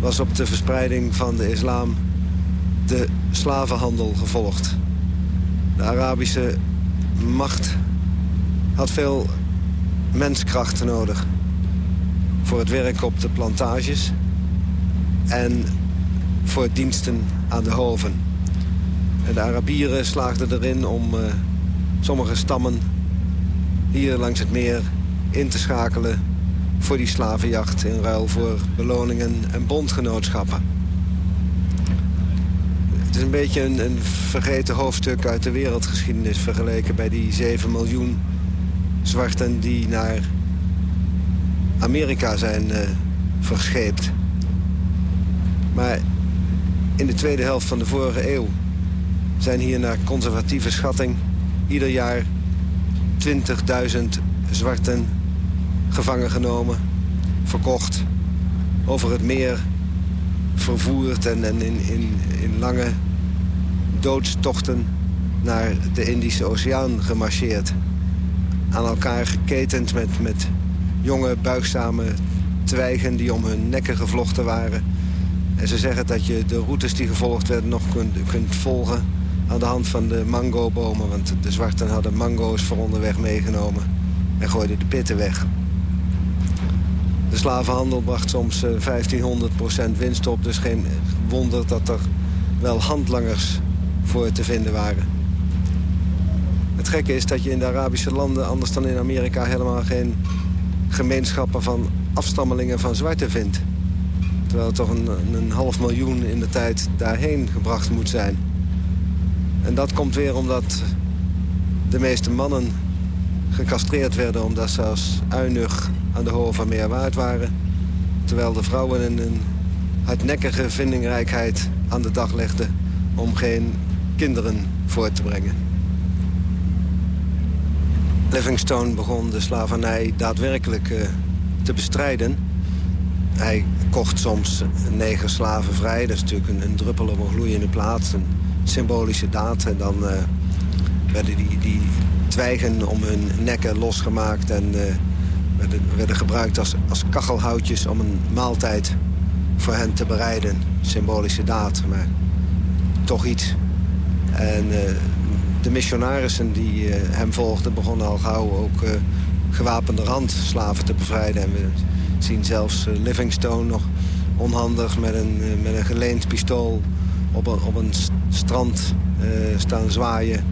was op de verspreiding van de islam de slavenhandel gevolgd. De Arabische macht had veel menskrachten nodig... voor het werk op de plantages en voor diensten aan de hoven. En de Arabieren slaagden erin om uh, sommige stammen hier langs het meer in te schakelen voor die slavenjacht... in ruil voor beloningen en bondgenootschappen. Het is een beetje een, een vergeten hoofdstuk uit de wereldgeschiedenis... vergeleken bij die 7 miljoen zwarten die naar Amerika zijn uh, verscheept. Maar in de tweede helft van de vorige eeuw... zijn hier naar conservatieve schatting ieder jaar 20.000 zwarten gevangen genomen, verkocht, over het meer vervoerd en, en in, in, in lange doodstochten naar de Indische Oceaan gemarcheerd. Aan elkaar geketend met, met jonge, buigzame twijgen die om hun nekken gevlochten waren. En ze zeggen dat je de routes die gevolgd werden nog kunt, kunt volgen aan de hand van de mangobomen. Want de zwarten hadden mango's voor onderweg meegenomen en gooiden de pitten weg. De slavenhandel bracht soms 1500% eh, winst op. Dus geen wonder dat er wel handlangers voor te vinden waren. Het gekke is dat je in de Arabische landen, anders dan in Amerika... helemaal geen gemeenschappen van afstammelingen van zwarte vindt. Terwijl er toch een, een half miljoen in de tijd daarheen gebracht moet zijn. En dat komt weer omdat de meeste mannen gecastreerd werden... omdat ze als uinig aan de hoven van meer waard waren. Terwijl de vrouwen een, een hardnekkige vindingrijkheid aan de dag legden... om geen kinderen voort te brengen. Livingstone begon de slavernij daadwerkelijk uh, te bestrijden. Hij kocht soms negen slaven vrij. Dat is natuurlijk een, druppel op een gloeiende plaats. Een symbolische daad. En dan uh, werden die, die twijgen om hun nekken losgemaakt... en uh, werden, werden, gebruikt als, als kachelhoutjes om een maaltijd voor hen te bereiden. Symbolische daad, maar toch iets. En de missionarissen die uh, hem volgden begonnen al gauw ook uh, gewapende randslaven te bevrijden. En we zien zelfs Livingstone nog onhandig met een, met een geleend pistool op een, op een strand staan zwaaien...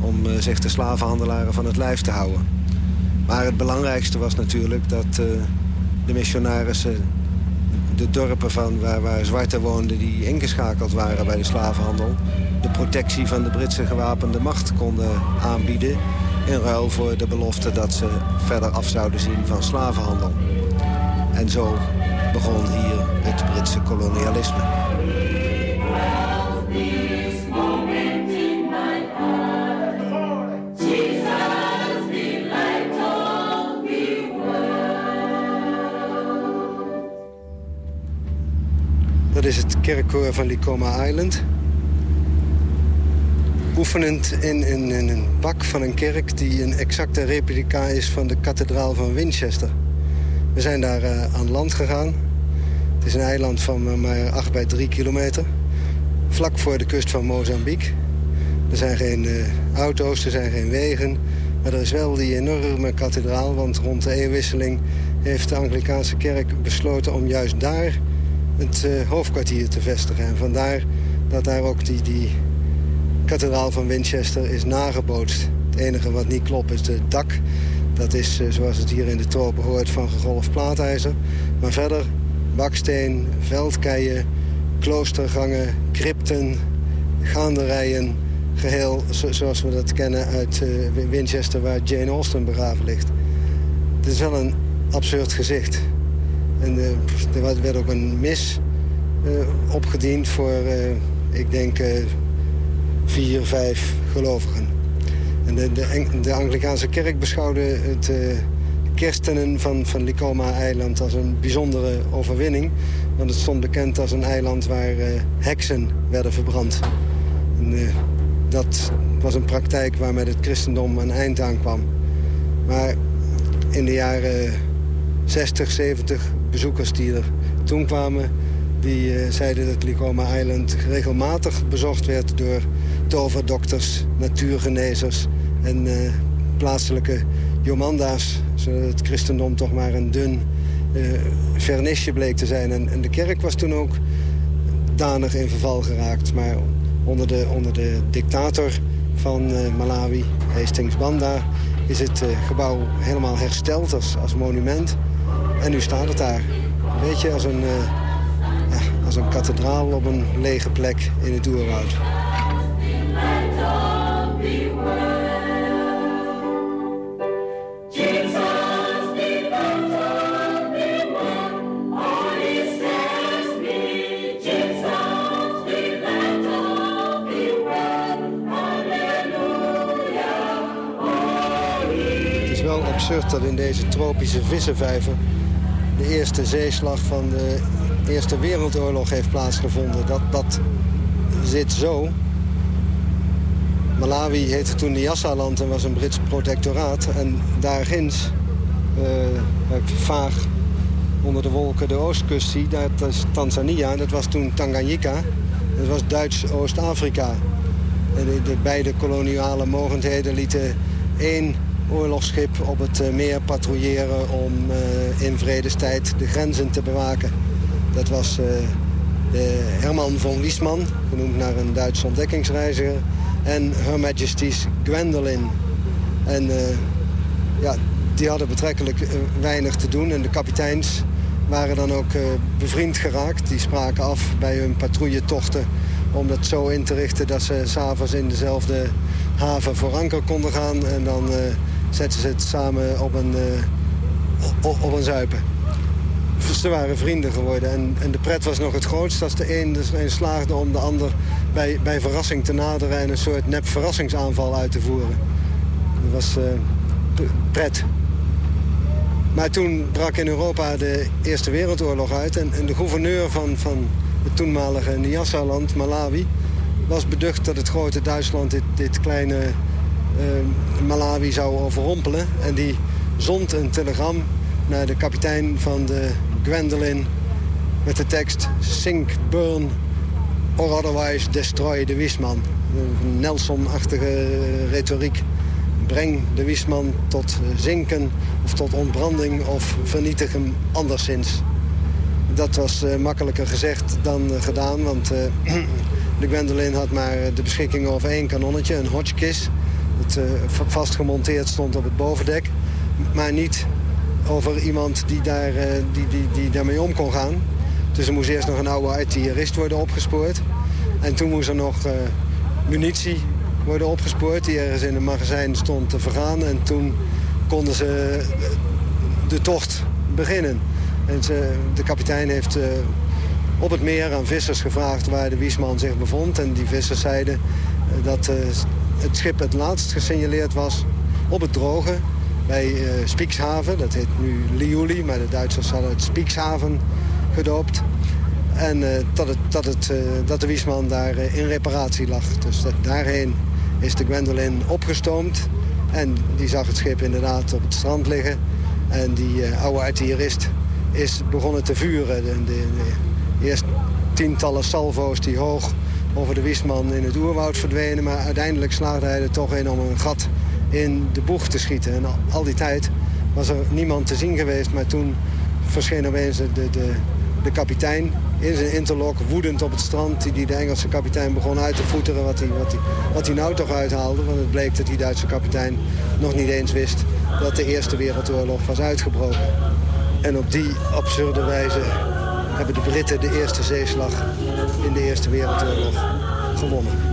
om zich de slavenhandelaren van het lijf te houden. Maar het belangrijkste was natuurlijk dat de missionarissen de dorpen van waar, waar zwarten woonden die ingeschakeld waren bij de slavenhandel... de protectie van de Britse gewapende macht konden aanbieden... in ruil voor de belofte dat ze verder af zouden zien van slavenhandel. En zo begon hier het Britse kolonialisme. Dat is het kerkkoor van Likoma Island. Oefenend in, in, een bak van een kerk die een exacte replica is van de kathedraal van Winchester. We zijn daar uh, aan land gegaan. Het is een eiland van uh, maar 8 bij 3 kilometer. Vlak voor de kust van Mozambique. Er zijn geen uh, auto's, er zijn geen wegen. Maar er is wel die enorme kathedraal, want rond de eeuwwisseling... heeft de Anglikaanse kerk besloten om juist daar het uh, hoofdkwartier te vestigen. En vandaar dat daar ook die, die kathedraal van Winchester is nagebootst. Het enige wat niet klopt is het dak. Dat is, uh, zoals het hier in de tropen hoort, van gegolfd plaatijzer. Maar verder baksteen, veldkeien, kloostergangen, crypten, gaanderijen... geheel zoals we dat kennen uit uh, Winchester, waar Jane Austen begraven ligt. Het is wel een absurd gezicht. En uh, er werd ook een mis uh, opgediend voor, uh, ik denk, vier, vijf gelovigen. En de, de, de Anglikaanse kerk beschouwde het kerstenen van, van Likoma-eiland als een bijzondere overwinning. Want het stond bekend als een eiland waar heksen werden verbrand. En, dat was een praktijk waar met het christendom een eind aan kwam. Maar in de jaren 60, 70 bezoekers die er toen kwamen... die uh, zeiden dat Likoma Island regelmatig bezocht werd... door toverdokters, natuurgenezers en uh, plaatselijke jomanda's... zodat het christendom toch maar een dun uh, vernisje bleek te zijn. En, en, de kerk was toen ook danig in verval geraakt. Maar onder de, onder de dictator van Malawi, Hastings Banda... is het gebouw helemaal hersteld als, als monument... En nu staat het daar. Een beetje als een, uh, ja, als een kathedraal op een lege plek in het oerwoud. Dat in deze tropische vissenvijver de eerste zeeslag van de Eerste Wereldoorlog heeft plaatsgevonden. Dat, dat zit zo. Malawi heette toen Nyassa-land en was een Brits protectoraat. En daar ginds, uh, vaag onder de wolken de oostkust zie, dat is Tanzania. Dat was toen Tanganyika. Dat was Duits Oost-Afrika. De, de beide koloniale mogendheden lieten één oorlogsschip op het eh, meer patrouilleren om uh, in vredestijd de grenzen te bewaken. Dat was uh, de Herman von Wiesmann, genoemd naar een Duitse ontdekkingsreiziger. En Her Majesty's Gwendolyn, En ja, die hadden betrekkelijk weinig te doen. En de kapiteins waren dan ook bevriend geraakt. Die spraken af bij hun patrouilletochten om dat zo in te richten dat ze s'avonds in dezelfde haven voor anker konden gaan. En dan zetten ze het samen op een, uh, op, een zuipen. Ze waren vrienden geworden en, en, de pret was nog het grootst als de een, dus een slaagde om de ander bij, bij verrassing te naderen... en een soort nep verrassingsaanval uit te voeren. Dat was uh, pret. Maar toen brak in Europa de Eerste Wereldoorlog uit... en, en de gouverneur van, van het toenmalige Nyassa-land, Malawi... was beducht dat het grote Duitsland dit, dit kleine Malawi zou overrompelen. En die zond een telegram naar de kapitein van de Gwendolyn... met de tekst Sink, burn or otherwise destroy de Wisman. Nelson-achtige retoriek. Breng de Wisman tot zinken of tot ontbranding of vernietig hem anderszins. Dat was uh, makkelijker gezegd dan uh, gedaan, want uh, de Gwendolyn had maar de beschikking over één kanonnetje, een Hotchkiss. Dat vastgemonteerd stond op het bovendek, maar niet over iemand die, daar, die, die, die daarmee om kon gaan. Dus er moest eerst nog een oude artillerist worden opgespoord. En toen moest er nog munitie worden opgespoord die ergens in een magazijn stond te vergaan. En toen konden ze de tocht beginnen. En ze, de kapitein heeft op het meer aan vissers gevraagd waar de Wiesman zich bevond. En die vissers zeiden dat uh, het schip het laatst gesignaleerd was op het droge bij Spiekshaven. Dat heet nu Liuli, maar de Duitsers hadden het Spiekshaven gedoopt. En dat, het, dat, het, dat de Wiesman daar in reparatie lag. Dus dat, daarheen is de Gwendolyn opgestoomd. En die zag het schip inderdaad op het strand liggen. En die oude artillerist is begonnen te vuren. De, de, de eerst tientallen salvo's die hoog over de Wiesman in het oerwoud verdwenen. Maar uiteindelijk slaagde hij er toch in om een gat in de boeg te schieten. En al, die tijd was er niemand te zien geweest. Maar toen verscheen opeens de, de, de kapitein in zijn interlock, woedend op het strand... Die, die de Engelse kapitein begon uit te voeteren wat hij, wat, hij, wat hij nou toch uithaalde. Want het bleek dat die Duitse kapitein nog niet eens wist... dat de Eerste Wereldoorlog was uitgebroken. En op die absurde wijze hebben de Britten de eerste zeeslag in de Eerste Wereldoorlog gewonnen.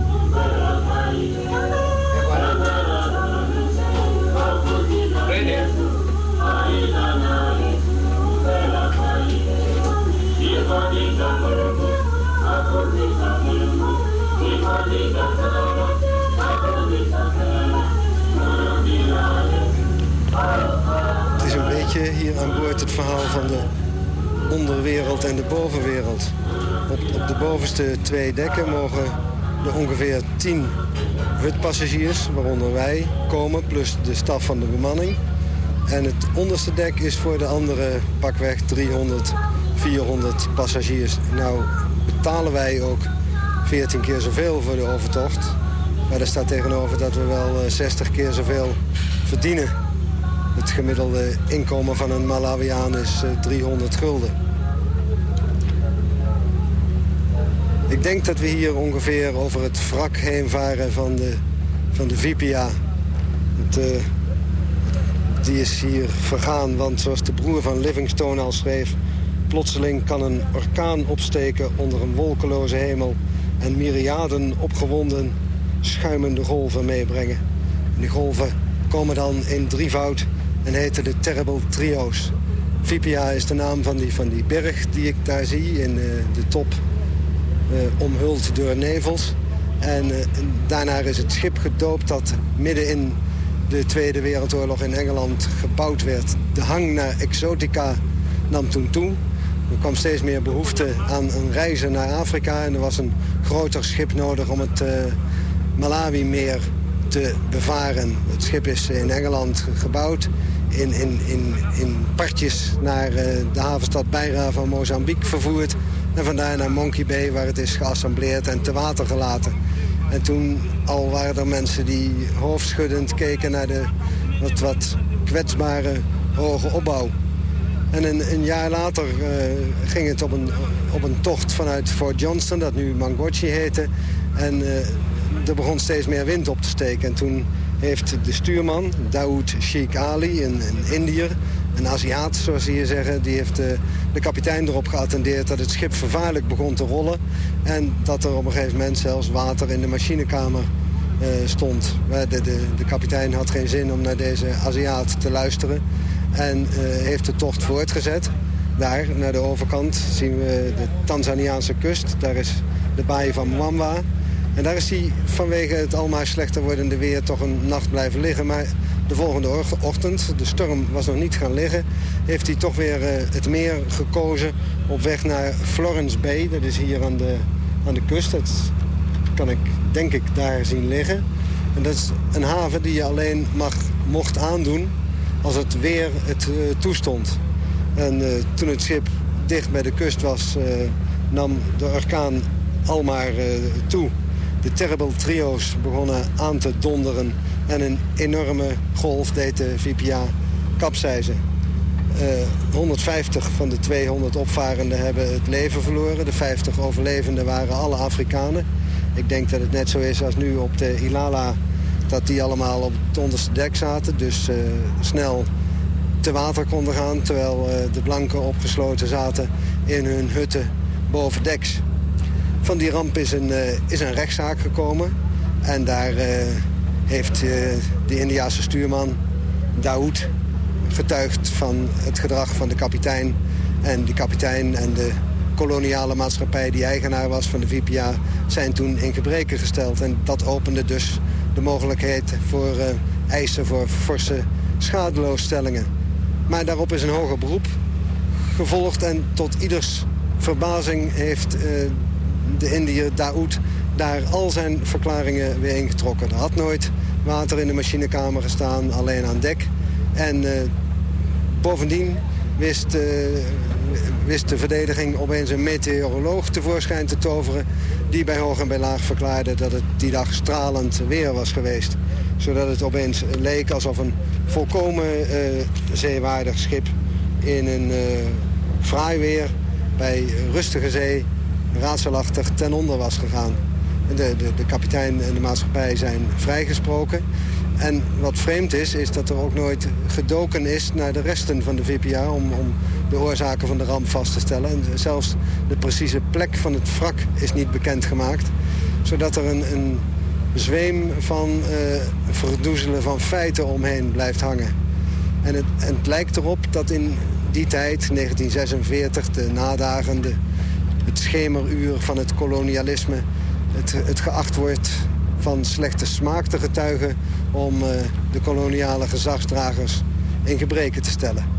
hier aan boord het verhaal van de onderwereld en de bovenwereld. Op, de bovenste twee dekken mogen er ongeveer tien hutpassagiers, waaronder wij, komen... plus de staf van de bemanning. En het onderste dek is voor de andere pakweg 300, 400 passagiers. Nou betalen wij ook 14 keer zoveel voor de overtocht. Maar daar staat tegenover dat we wel 60 eh, keer zoveel verdienen het gemiddelde inkomen van een Malawiaan is 300 eh, gulden. Ik denk dat we hier ongeveer over het wrak heen varen van de, van de Vipia. Het, uh, die is hier vergaan, want zoals de broer van Livingstone al schreef... plotseling kan een orkaan opsteken onder een wolkeloze hemel... en myriaden opgewonden, schuimende golven meebrengen. En die golven komen dan in drievoud en heette de Terrible Trio's. Vipia is de naam van die, van die berg die ik daar zie in uh, de top, omhuld door nevels. En uh, daarna is het schip gedoopt dat midden in de Tweede Wereldoorlog in Engeland gebouwd werd. De hang naar exotica nam toen toe. Er kwam steeds meer behoefte aan een reizen naar Afrika... en er was een groter schip nodig om het Malawi-meer te bevaren. Het schip is in Engeland gebouwd in, in, in, in partjes naar uh, de havenstad Beira van Mozambique vervoerd. En vandaar naar Monkey Bay waar het is geassembleerd en te water gelaten. En toen al waren er mensen die hoofdschuddend keken naar de wat, wat kwetsbare hoge opbouw. En een, een jaar later uh, ging het op een, op een tocht vanuit Fort Johnston, dat nu Mangochi heette. En uh, er begon steeds meer wind op te steken. En toen heeft de stuurman, Daoud Sheikh Ali, een, een Indiër... een Aziat, zoals ze hier zeggen, die heeft de, de kapitein erop geattendeerd... dat het schip vervaarlijk begon te rollen... en dat er op een gegeven moment zelfs water in de machinekamer uh, stond. De, de, de, kapitein had geen zin om naar deze Aziat te luisteren... en heeft de tocht voortgezet. Daar, naar de overkant, zien we de Tanzaniaanse kust. Daar is de baai van Mwamba. En daar is hij vanwege het almaar slechter wordende weer toch een nacht blijven liggen. Maar de volgende ochtend, de storm was nog niet gaan liggen... heeft hij toch weer uh, het meer gekozen op weg naar Florence Bay. Dat is hier aan de, aan de kust. Dat kan ik, denk ik, daar zien liggen. En dat is een haven die je alleen mag, mocht aandoen als het weer het uh, toestond. En uh, toen het schip dicht bij de kust was, nam de orkaan almaar toe. De Terrible Trio's begonnen aan te donderen... en een enorme golf deed de VPA kapseizen. Uh, 150 van de 200 opvarenden hebben het leven verloren. De 50 overlevenden waren alle Afrikanen. Ik denk dat het net zo is als nu op de Ilala... dat die allemaal op het onderste dek zaten. Dus uh, snel te water konden gaan... terwijl uh, de blanken opgesloten zaten in hun hutten boven deks. Van die ramp is een, is een rechtszaak gekomen. En daar heeft uh, de Indiase stuurman Daoud getuigd van het gedrag van de kapitein. En die kapitein en de koloniale maatschappij die eigenaar was van de VPA... zijn toen in gebreken gesteld. En dat opende dus de mogelijkheid voor eisen voor forse schadeloosstellingen. Maar daarop is een hoger beroep gevolgd en tot ieders verbazing heeft de Indiër Daoud daar al zijn verklaringen weer ingetrokken. Er had nooit water in de machinekamer gestaan, alleen aan dek. En uh, bovendien wist, uh, wist de verdediging opeens een meteoroloog tevoorschijn te toveren... die bij hoog en bij laag verklaarde dat het die dag stralend weer was geweest. Zodat het opeens leek alsof een volkomen uh, zeewaardig schip in een fraai weer bij rustige zee raadselachtig ten onder was gegaan. De, de, de kapitein en de maatschappij zijn vrijgesproken. En wat vreemd is, is dat er ook nooit gedoken is naar de resten van de VPA... om, om de oorzaken van de ramp vast te stellen. En zelfs de precieze plek van het wrak is niet bekendgemaakt. Zodat er een, een zweem van uh, verdoezelen van feiten omheen blijft hangen. En het, en het lijkt erop dat in die tijd, 1946, de nadagen... De, het schemeruur van het kolonialisme... het, het geacht wordt van slechte smaak te getuigen... om uh, de koloniale gezagsdragers in gebreken te stellen.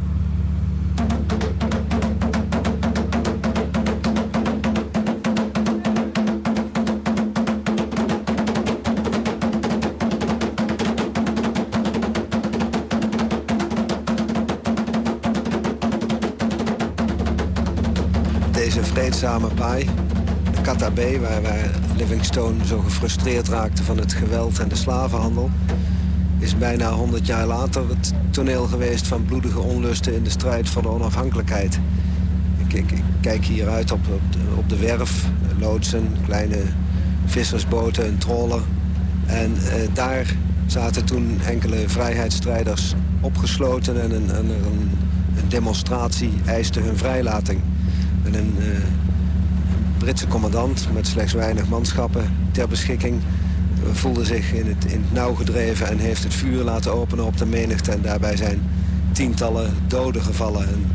vreedzame baai, de. Waar, waar Livingstone zo gefrustreerd raakte van het geweld en de slavenhandel... is bijna 100 jaar later het toneel geweest van bloedige onlusten... in de strijd voor de onafhankelijkheid. Ik, ik, kijk hieruit op, op, de, op de werf, loodsen, kleine vissersboten, een troller. En eh, daar zaten toen enkele vrijheidsstrijders opgesloten... en een, een, een, demonstratie eiste hun vrijlating. En een uh, Britse commandant met slechts weinig manschappen ter beschikking... voelde zich in het, in het nauw gedreven en heeft het vuur laten openen op de menigte. En daarbij zijn tientallen doden gevallen. En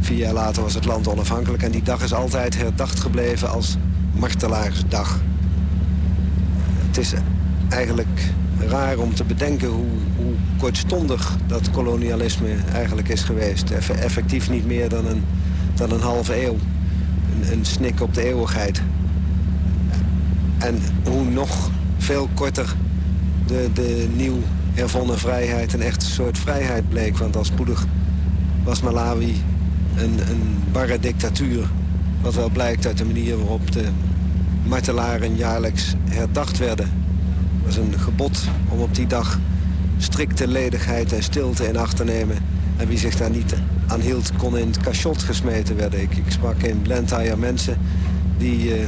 vier jaar later was het land onafhankelijk. En die dag is altijd herdacht gebleven als martelaarsdag. Het is eigenlijk raar om te bedenken hoe, hoe kortstondig dat kolonialisme eigenlijk is geweest. Effectief niet meer dan een dan een halve eeuw. Een, snik op de eeuwigheid. En hoe nog veel korter de, de nieuw hervonnen vrijheid een echte soort vrijheid bleek. Want al spoedig was Malawi een, een barre dictatuur. Wat wel blijkt uit de manier waarop de martelaren jaarlijks herdacht werden. Het was een gebod om op die dag strikte ledigheid en stilte in acht te nemen. En wie zich daar niet aan hield, kon in het cachot gesmeten werden. Ik, ik sprak in Blantyre mensen die uh,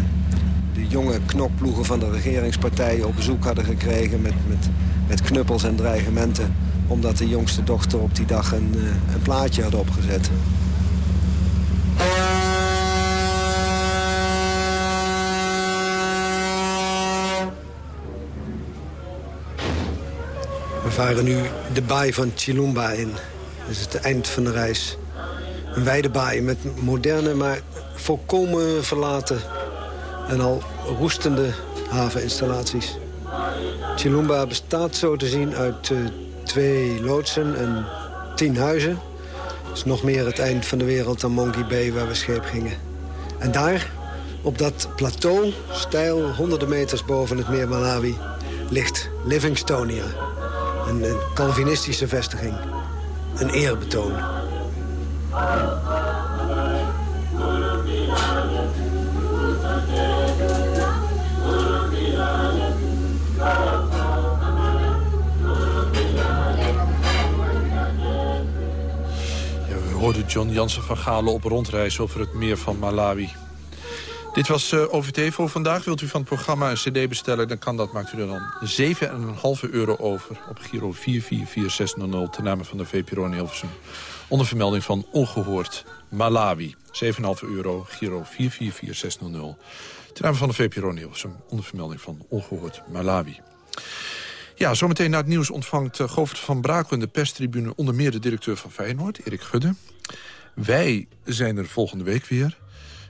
de jonge knokploegen van de regeringspartijen op bezoek hadden gekregen... met, met met knuppels en dreigementen... omdat de jongste dochter op die dag een, eh, een plaatje had opgezet. We varen nu de baai van Chilumba in. Dat is het eind van de reis. Een wijde baai met moderne, maar volkomen verlaten... en al roestende haveninstallaties. Chilumba bestaat zo te zien uit uh, twee loodsen en tien huizen. Het is nog meer het eind van de wereld dan Monkey Bay waar we scheep gingen. En daar, op dat plateau, stijl honderden meters boven het meer Malawi... ligt Livingstonia, een, een Calvinistische vestiging. Een eerbetoon. hoorde John Jansen van Galen op rondreis over het meer van Malawi. Dit was uh, OVT voor vandaag. Wilt u van het programma een cd bestellen, dan kan dat. Maakt u er dan 7,5 euro over op Giro 444600... ten name van de VPRO in Hilversum. Onder vermelding van Ongehoord Malawi. 7,5 euro, Giro 444600. Ten name van de VPRO in Hilversum. Onder vermelding van Ongehoord Malawi. Ja, zometeen na het nieuws ontvangt uh, Govert van Brakel in de perstribune... onder meer de directeur van Feyenoord, Erik Gudde. Wij zijn er volgende week weer.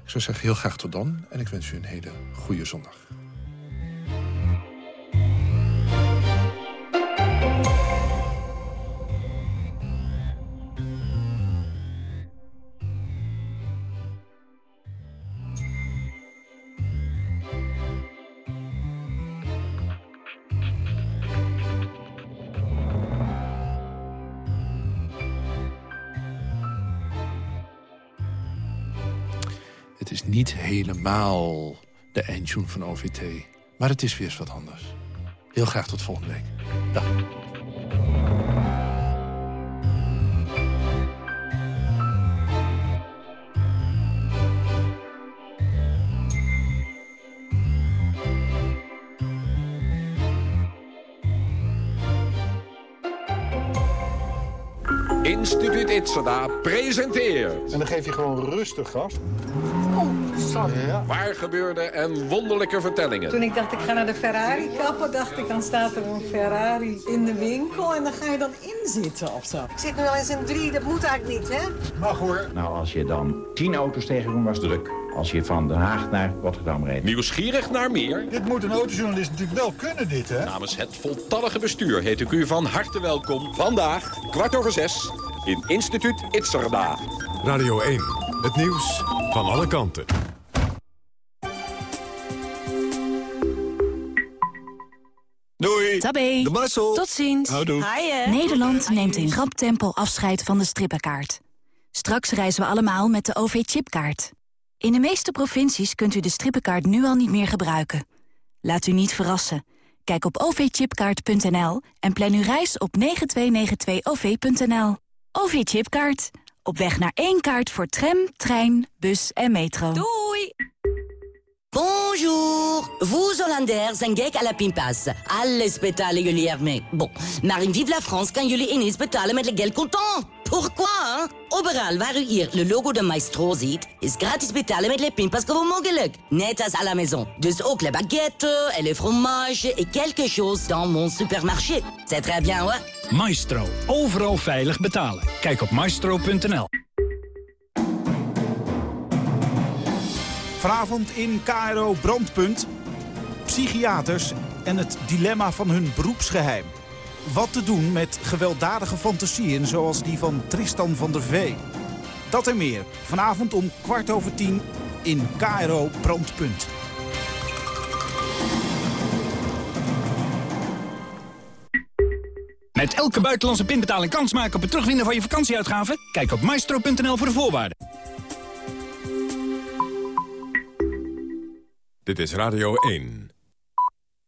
Ik zou zeggen heel graag tot dan en ik wens u een hele goede zondag. Helemaal de eindtune van OVT. Maar het is weer eens wat anders. Heel graag tot volgende week. Dag. Itzada presenteert... En dan geef je gewoon rustig gas. Oh, Ja. Waar gebeurde en wonderlijke vertellingen. Toen ik dacht, ik ga naar de Ferrari kappen, dacht ik, dan staat er een Ferrari in de winkel en dan ga je dan inzitten of zo. Ik zit nu al eens in drie, dat moet eigenlijk niet, hè? Mag hoor. Nou, als je dan tien auto's tegenkomt, was druk. Als je van Den Haag naar Rotterdam reed. Nieuwsgierig naar meer? Dit moet een autojournalist natuurlijk wel kunnen, dit, hè? Namens het voltallige bestuur heet ik u van harte welkom. Vandaag, kwart over zes, in Instituut Itzerda. Radio 1, het nieuws van alle kanten. Doei. Tabé. De Marcel. Tot ziens. Houdoe. Nederland neemt in rap tempo afscheid van de strippenkaart. Straks reizen we allemaal met de OV-chipkaart. In de meeste provincies kunt u de strippenkaart nu al niet meer gebruiken. Laat u niet verrassen. Kijk op ovchipkaart.nl en plan uw reis op 9292-OV.nL. OV-chipkaart. Op weg naar één kaart voor tram, trein, bus en metro. Doei! Bonjour. Vous Hollanders zijn gek à la pinpas. Alles betalen jullie ermee. Bon, maar in Vive la France kan jullie ineens betalen met le geld contant. Pourquoi? Overal waar u hier le logo de Maestro ziet, is gratis betalen met le pinpas gewoon mogelijk. Net als à la maison. Dus ook les baguettes et les fromages et quelque chose dans mon supermarché. C'est très bien, hoor. Maestro. Overal veilig betalen. Kijk op maestro.nl. Vanavond in KRO Brandpunt. Psychiaters en het dilemma van hun beroepsgeheim. Wat te doen met gewelddadige fantasieën zoals die van Tristan van der Vee. Dat en meer. Vanavond om kwart over tien in KRO Brandpunt. Met elke buitenlandse pinbetaling kans maken op het terugwinnen van je vakantieuitgaven? Kijk op maestro.nl voor de voorwaarden. Dit is Radio 1.